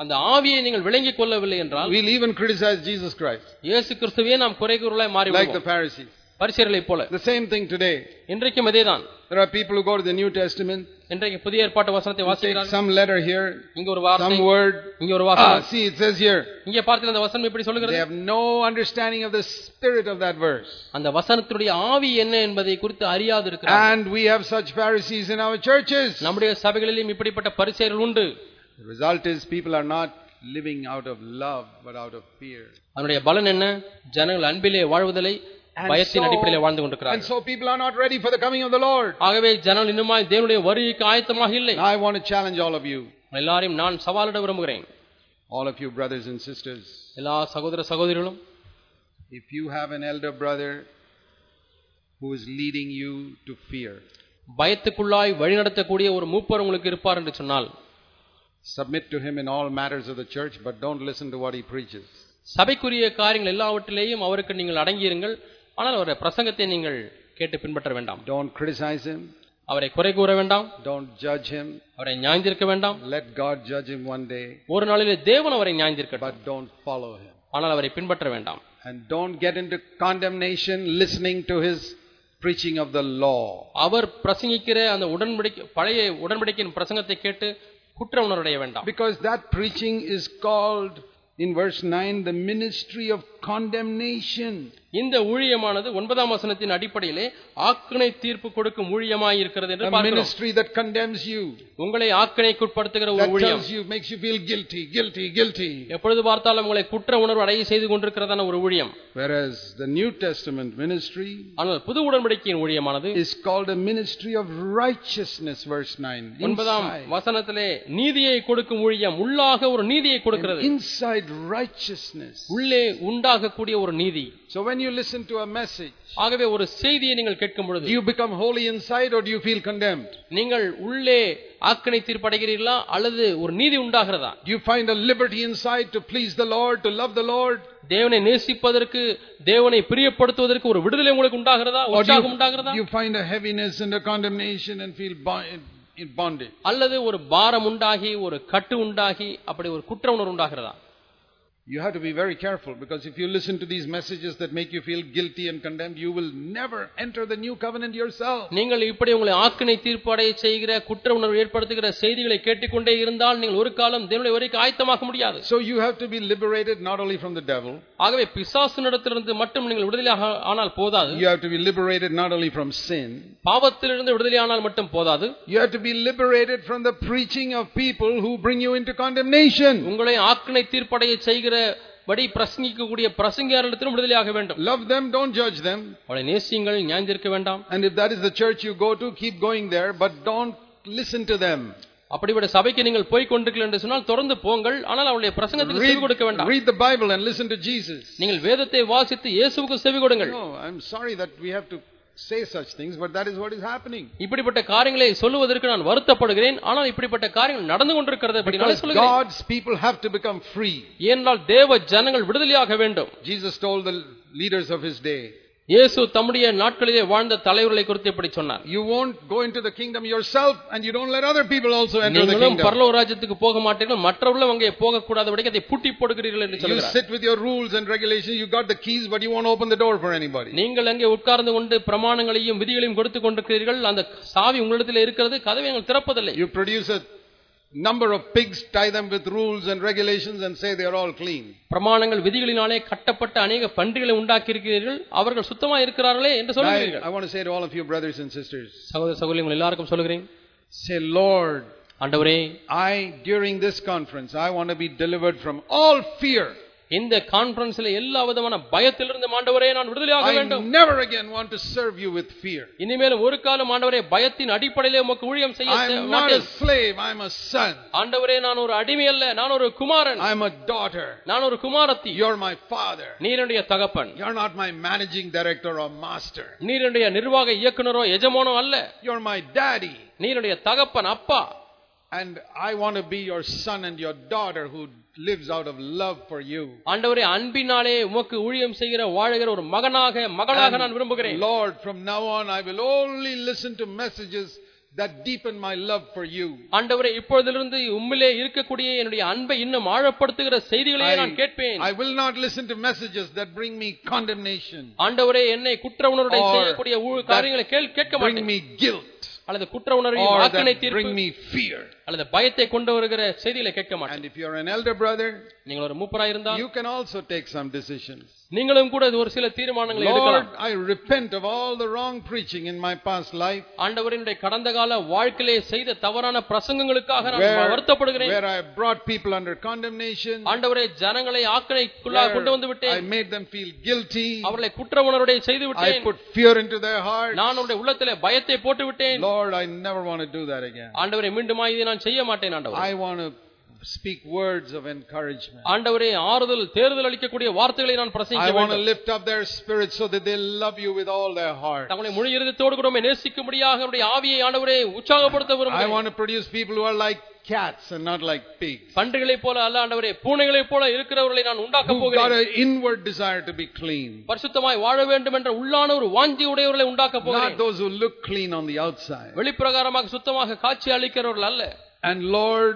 அந்த ஆவியை நீங்கள் விளங்கிக் கொள்ளவில்லை என்றால் we'll even criticize Jesus Christ, இயேசு கிறிஸ்துவே நாம் குறைகூறலாய் மாறி like the Pharisees. பரிசீலனைப் போல The same thing today. இன்றைக்கும் இதேதான் There are people who go to the New Testament, இன்றைக்கு புதிய ஏற்பாட்டு வசனத்தை take வாசிக்கிறார்கள் some letter here, இங்க ஒரு வார்த்தை some word. இங்க ஒரு Ah, வாசனம் see, it says here, இங்க பார்த்தீங்கன்னா அந்த வசனம் எப்படி they சொல்லுகிறது have no understanding of the spirit of that verse. அந்த வசனத்துடைய ஆவி என்ன என்பதை குறித்து அறியாது இருக்கிறார் And we have such Pharisees in our churches. நம்முடைய சபைகளிலும் இப்படிப்பட்ட பரிசெயர்கள் உண்டு The result is people are not living out of love, but out of fear. அதனுடைய பலன் என்ன ஜனங்கள் அன்பிலே வாழ்வதில்லை And பயத்தின் so- அடிப்படையிலே வாழ்ந்து And கொண்டிருக்கிறார்கள் so people are not ready for the coming of the Lord. ஆகவே ஜனங்கள் இன்னுமாய் தேவனுடைய வருகைக்கு ஆயத்தமாக இல்லை Now I want to challenge all of you, எல்லாரையும் நான் சவாலிட விரும்புகிறேன் all of you brothers and sisters. எல்லா சகோதர சகோதரிகளும் If you have an elder brother who is leading you to fear, பயத்துக்குள்ளாய் வழிநடத்தக்கூடிய ஒரு மூப்பர் உங்களுக்கு இருப்பார் என்று சொன்னால் submit to him in all matters of the church, but don't listen to what he preaches. சபைக்குரிய காரியங்கள் எல்லாவற்றிலேயும் அவருக்கு நீங்கள் அடங்கியிருங்கள் ஆனால் அவருடைய பிரசங்கத்தை நீங்கள் கேட்டு பின்பற்ற வேண்டாம் Don't criticize him, அவரை குறை கூற வேண்டாம் don't judge him. அவரை நியாய்ந்திருக்க வேண்டாம் Let God judge him one day, ஒரு நாளிலே தேவன் அவரை நியாய்ந்திருக்கட்டும் but don't follow him. ஆனால் அவரை பின்பற்ற வேண்டாம் And don't get into condemnation listening to his preaching of the law. அவர் பிரசங்கிக்கிற அந்த உடன்படிக்கை பழைய உடன்படிக்கையின் பிரசங்கத்தை கேட்டு குற்ற உணர்வடைய வேண்டாம் Because that preaching is called, in verse 9, the ministry of condemnation. இந்த ஊழியமானது ஒன்பதாம் வசனத்தின் அடிப்படையிலே ஆக்கினை தீர்ப்பு கொடுக்கும் ஊழியமாய் இருக்கிறது என்று ministry that condemns you, உங்களை ஆக்கினைக்குட்படுத்துகிற ஒரு ஊழியம். you, makes you feel guilty, guilty, guilty. எப்பொழுது பார்த்தாலும் உங்களை குற்ற உணர்வு அடைய செய்து கொண்டிருக்கிறதான ஒரு ஊழியம். Whereas the New Testament ministry ஆனால் புது உடன்படிக்கையின் ஊழியமானது is called a ministry of righteousness, verse 9. ஒன்பதாம் வசனத்திலே நீதியை கொடுக்கும் ஊழியம் உள்ளாக ஒரு நீதியை கொடுக்கிறது. Inside righteousness. உள்ளே உண்டாகக்கூடிய ஒரு நீதி. So when you listen to a message, ஆகவே ஒரு செய்தியை நீங்கள் கேட்கும் do பொழுது you become holy inside or do you feel condemned? நீங்கள் உள்ளே ஆக்கினை தீர்ப்படைகிறீர்களா அல்லது ஒரு நீதி உண்டாகிறதா Do you find a liberty inside to please the Lord, to love the Lord? தேவனை நேசிப்பதற்கு தேவனை பிரியப்படுத்துவதற்கு ஒரு விடுதலை உங்களுக்கு உண்டாகிறதா உற்சாகம் உண்டாகிறதா you find a heaviness and a condemnation and feel bondage? அல்லது ஒரு பாரம் உண்டாகி ஒரு கட்டு உண்டாகி அப்படி ஒரு குற்ற உணர்வு உண்டாகிறதா You have to be very careful because if you listen to these messages that make you feel guilty and condemned, you will never enter the new covenant yourself. நீங்கள் இப்படி உங்களை ஆக்கினை தீர்ப்படைய செய்கிற குற்ற உணர்வு ஏற்படுத்துகிற செய்திகளை கேட்டுக்கொண்டே இருந்தால் நீங்கள் ஒரு காலம் தேவனுடைய வரைக்கும் ஆயத்தமாக்க முடியாது So you have to be liberated not only from the devil, ஆகவே பிசாசினிடத்திலிருந்து மட்டும் நீங்கள் விடுதலையாக ஆனால் போதாது you have to be liberated not only from sin, பாவத்திலிருந்து விடுதலையானால் மட்டும் போதாது you have to be liberated from the preaching of people who bring you into condemnation. உங்களை ஆக்கினை தீர்ப்படைய செய்கிறபடி பிரசங்கிக்கக்கூடிய பிரசங்கியாரிடத்திலும் விடுதலையாக வேண்டும் Love them, don't judge them. அவளை நேசியுங்கள் ஞாந்திருக்க வேண்டாம் And if that is the church you go to, keep going there, but don't listen to them. அப்படிப்பட்ட சபைக்கு நீங்கள் போய் கொண்டிருக்கீர்கள் என்று சொன்னால் தொடர்ந்து போங்கள் ஆனால் அவளுடைய பிரசங்கத்துக்கு செவி கொடுக்க Read, வேண்டாம் read the Bible and listen to Jesus. நீங்கள் வேதத்தை வாசித்து இயேசுவுக்கு செவி கொடுங்கள் No, I'm sorry that we have to say such things, but that is what is happening. இப்படிப்பட்ட காரியங்களை சொல்லுவதற்கு நான் வருத்தப்படுகிறேன் ஆனால் இப்படிப்பட்ட காரியங்கள் நடந்து கொண்டிருக்கிறது அப்படினாலே Because சொல்லுகிறேன் God's people have to become free. ஏனென்றால் தேவ ஜனங்கள் விடுதலையாக வேண்டும் Jesus told the leaders of his day, இயேசு தம்முடைய நாட்களிலே வாழ்ந்த தலைவர்களை குறித்து இப்படி சொன்னார் You won't go into the kingdom yourself, and you don't let other people also enter the நீங்களும் kingdom. பரலோக ராஜ்யத்துக்கு போக மாட்டீர்கள் மற்றவர்களும் அங்கே போகக்கூடாதபடிக்கு அதை பூட்டி போடுகிறீர்கள் என்று You சொல்கிறார் sit with your rules and regulations, you got the keys, but you won't open the door for anybody. நீங்கள் அங்கே உட்கார்ந்து கொண்டு பிரமாணங்களையும் விதிகளையும் கொடுத்து கொண்டிருக்கிறீர்கள் அந்த சாவி உங்களிடத்தில் இருக்கிறது கதவை நீங்கள் திறப்பதில்லை You produce a number of pigs, tie them with rules and regulations, and say they are all clean. பிரமாணங்கள் விதிகளினாலே கட்டப்பட்ட அநேக பன்றிகளை உண்டாக்கி இருக்கிறீர்கள் அவர்கள் சுத்தமா இருக்கிறார்களே என்று I, சொல்லுகிறீர்கள் I want to say to all of you, brothers and sisters, சகோதர சகோதரி உங்கள் எல்லாருக்கும் சொல்லுகிறேன் say, Lord, ஆண்டவரே I, during this conference, I want to be delivered from all fear. இந்த கான்பரன்ஸ்ல எல்லா விதமான பயத்திலிருந்து ஆண்டவரே நான் விடுதலையாக I வேண்டும் never again want to serve you with fear. இனிமேலும் ஒரு காலம் ஆண்டவரே பயத்தின் அடிப்படையிலே உமக்கு ஊழியம் செய்ய I'm not a மாட்டேன் slave, I'm a son. ஆண்டவரே நான் ஒரு அடிமை அல்ல நான் ஒரு குமாரன் I'm a daughter. நான் ஒரு குமாரத்தி You're my father. நீருடைய தகப்பன் You're not my managing director or master. நீருடைய நிர்வாக இயக்குனரோ எஜமானோ அல்ல You're my daddy. நீருடைய தகப்பன் அப்பா And I want to be your son and your daughter who lives out of love for you. ஆண்டவரே அன்பினாலே உமக்கு ஊழியம் செய்கிற வாழுகிற ஒரு மகனாக மகளாக நான் And விரும்புகிறேன் Lord, from now on, I will only listen to messages that deepen my love for you. ஆண்டவரே இப்பொழுதிலிருந்து உம்மிலே இருக்கக்கூடிய என்னுடைய அன்பை இன்னும் ஆழப்படுத்துகிற செய்திகளையே நான் கேட்பேன் I will not listen to messages that bring me condemnation, ஆண்டவரே என்னை குற்ற உணர்வுடன் Or செய்யக்கூடிய ஊழ் காரியங்களை கேள்- கேட்க bring மாட்டேன் me guilt, அல்லது குற்ற உணர்வையும் or வாக்கினை that தீர்ப்பு bring me fear. அல்லது பயத்தை கொண்டு வருகிற செய்திகளை கேட்க மாட்டேன் And if you're an elder brother, நீங்கள் ஒரு மூப்பராய் இருந்தால் you can also take some decisions. நீங்களும் கூட ஒரு சில தீர்மானங்களை எடுக்கலாம். I repent of all the wrong preaching in my past life. ஆண்டவரினுடைய கடந்த கால வாழ்க்கையிலே செய்த தவறான பிரசங்கங்களுக்காக நான் வருத்தப்படுகிறேன். where I brought people under condemnation, ஆண்டவரே ஜனங்களை ஆக்கணைக்குள்ளாக கொண்டு வந்து where I விட்டேன் made them feel guilty, அவர்களை குற்ற உணர்வுடைய செய்து I விட்டேன். put fear into their heart. நான் அவருடைய உள்ளத்திலே பயத்தை போட்டு விட்டேன். Lord, I never want to do that again. ஆண்டவரை மீண்டுமா இதை நான் செய்ய மாட்டேன் ஆண்டவர். I want to speak words of encouragement. ஆண்டவரே ஆறுதல் தேர்தல் அளிக்கக்கூடிய வார்த்தைகளை நான் I பிரசங்கிக்க want to வேண்டும் lift up their spirits so that they love you with all their heart. தங்களை முழு இருதத்தோடு கூட உம்மை நேசிக்கும்படியாக அவருடைய ஆவியை ஆண்டவரே உற்சாகப்படுத்த I விரும்புகிறேன் want to produce people who are like cats and not like pigs. பன்றிகளைப் போல அல்ல ஆண்டவரே பூனைகளைப் போல இருக்கிறவர்களை நான் உண்டாக்க Who've got போகிறேன் an inward desire to be clean. பரிசுத்தமாய் வாழ வேண்டும் என்ற உள்ளான ஒரு வாஞ்சி உடையவர்களை உண்டாக்க Not போகிறேன் those who look clean on the outside. வெளிப்பிரகாரமாக சுத்தமாக காட்சி அளிக்கிறவர்கள் அல்ல And Lord,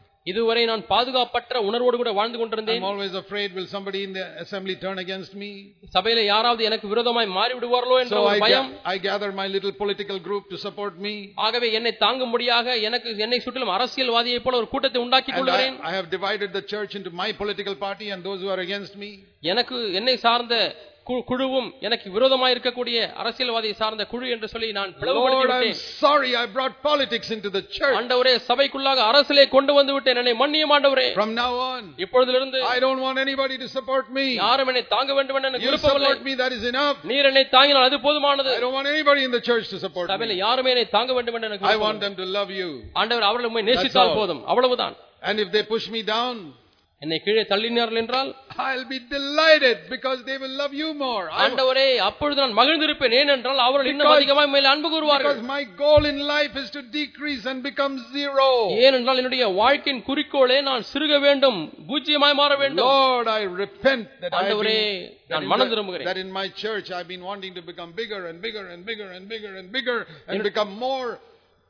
இதுவரை நான் பாதுகாப்பற்ற உணர்வோடு கூட வாழ்ந்து கொண்டிருந்தேன் I'm always afraid will somebody in the assembly turn against me. சபையில யாராவது எனக்கு விரோதமாய் மாறி விடுவார்களோ என்ற So ஒரு I, பயம் ga- I gather my little political group to support me. ஆகவே என்னை தாங்கும்படியாக எனக்கு என்னை சுற்றிலும் அரசியல்வாதியைப் போல ஒரு கூட்டத்தை உண்டாக்கிக் And I, கொள்கிறேன் I have divided the church into my political party and those who are against me. எனக்கு என்னை சார்ந்த கு- குழுவும் எனக்கு விரோதமாய் இருக்கக்கூடிய அரசியல்வாதியை சார்ந்த குழு என்று சொல்லி நான் sorry I brought politics into the church. ஆண்டவரே சபைக்குள்ளாக அரசியலை கொண்டு வந்து விட்டேன் என்னை மன்னியும் ஆண்டவரே From now on, இப்பொழுதிலிருந்து I don't want anybody to support me. யாரும் என்னை தாங்க வேண்டும் என எனக்கு விருப்பமில்லை support me, that is enough. நீர் என்னை தாங்கினால் அது போதுமானது I don't want anybody in the church to support சபையில me. யாருமே என்னை தாங்க வேண்டும் என எனக்கு I want them to love you. ஆண்டவர் அவர்கள் நேசித்தால். போதும் அவ்வளவுதான் And if they push me down, என்னை கீழே தள்ளினார்கள் என்றால் I'll be delighted because they will love you more. I- ஆண்டவரே அப்பொழுது நான் மகிழ்ந்திருப்பேன் ஏனென்றால் அவர்கள் இன்னும் Because- அதிகமாக மேல் அன்பு கூறுவார்கள் because my goal in life is to decrease and become zero. ஏனென்றால் என்னுடைய வாழ்க்கையின் குறிக்கோளே நான் சிறுக வேண்டும் பூஜ்ஜியமாய் மாற வேண்டும் Lord, I repent that, I've ஆண்டவரே been, that, நான் in மனம் the- திரும்புகிறேன் that in my church I've been wanting to become bigger and bigger and bigger and bigger and bigger and become more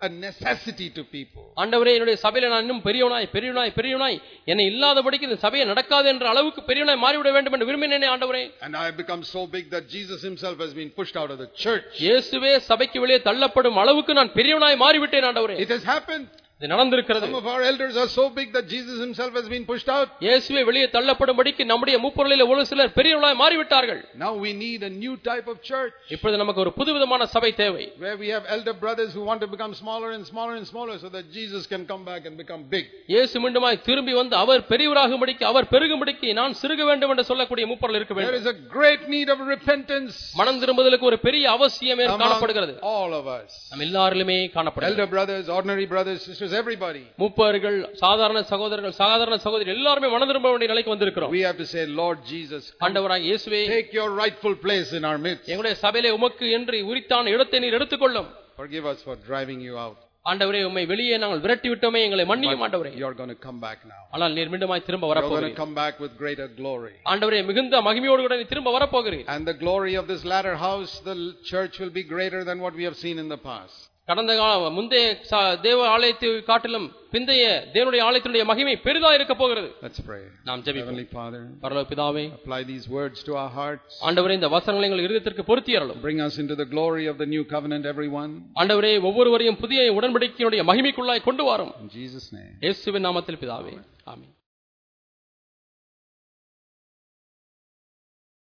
a necessity to people. ஆண்டவரே என்னுடைய சபையில நான் இன்னும் பெரியவனாய் பெரியவனாய் பெரியவனாய் என்னை இல்லாதபடிக்கு இந்த சபையை நடக்காது என்ற அளவுக்கு பெரியவனாய் மாறிவிட வேண்டும் என்று விரும்பினேனே ஆண்டவரே And I have become so big that Jesus himself has been pushed out of the church. இயேசுவே சபைக்கு வெளியே தள்ளப்படும் அளவுக்கு நான் பெரியவனாய் மாறிவிட்டேன் ஆண்டவரே It has happened. இது நடந்திருக்கிறது Some of our elders are so big that Jesus himself has been pushed out. இயேசுவே வெளியே தள்ளப்படும்படிக்கு நம்முடைய மூப்பொருளில் ஒரு சிலர் பெரியவர்களாய் மாறிவிட்டார்கள் Now we need a new type of church இப்பொழுது நமக்கு ஒரு புதுவிதமான சபை தேவை where we have elder brothers who want to become smaller and smaller and smaller so that Jesus can come back and become big. இயேசு மீண்டுமாய் திரும்பி வந்து அவர் பெரியவராகும்படிக்கு அவர் பெருகும்படிக்கு நான் சிறுக வேண்டும் என்று சொல்லக்கூடிய மூப்பொருள் இருக்க There வேண்டும் is a great need of repentance மனம் திரும்புதலுக்கு ஒரு பெரிய அவசியம் among காணப்படுகிறது all of us. நம்ம எல்லாரிலுமே காணப்படுகிறது Elder brothers, ordinary brothers, sisters, everybody. மூப்பர்கள் சாதாரண சகோதரர்கள் சாதாரண சகோதரி எல்லாருமே மனம் திரும்ப வேண்டிய நிலைக்கு வந்திருக்கிறோம் We have to say, Lord Jesus, come ஆண்டவராய் இயேசுவே take your rightful place in our midst. எங்களுடைய சபையிலே உமக்கு என்று உரித்தான இடத்தை நீர் எடுத்துக்கொள்ளும் Forgive us for driving you out. ஆண்டவரே உம்மை வெளியே நாங்கள் விரட்டி விட்டோமே எங்களை மன்னியும் ஆண்டவரே You're going to come back now. ஆனால் நீர் மீண்டுமாய் திரும்ப You're going to வரப்போகிறீர் come back with greater glory. ஆண்டவரே மிகுந்த மகிமையோடு கூட நீ திரும்ப வரப்போகிறீர் And the glory of this latter house, the l- church will be greater than what we have seen in the past. கடந்த கால முந்தைய தேவ ஆலயத்தை காட்டிலும் பிந்தைய தேவனுடைய ஆலயத்தினுடைய மகிமை பெரிதா இருக்க போகிறது Let's pray. நாம் ஜெபிப்போம் Heavenly Father, பரலோக பிதாவே apply these words to our hearts. ஆண்டவரே இந்த வசனங்களை எங்கள் இருதயத்திற்கு பொருத்தி அருளும் Bring us into the glory of the new covenant, everyone. ஆண்டவரே ஒவ்வொருவரையும் புதிய உடன்படிக்கையினுடைய மகிமைக்குள்ளாய் கொண்டு வாரும் In Jesus' name. இயேசுவின் நாமத்தில் பிதாவே ஆமென்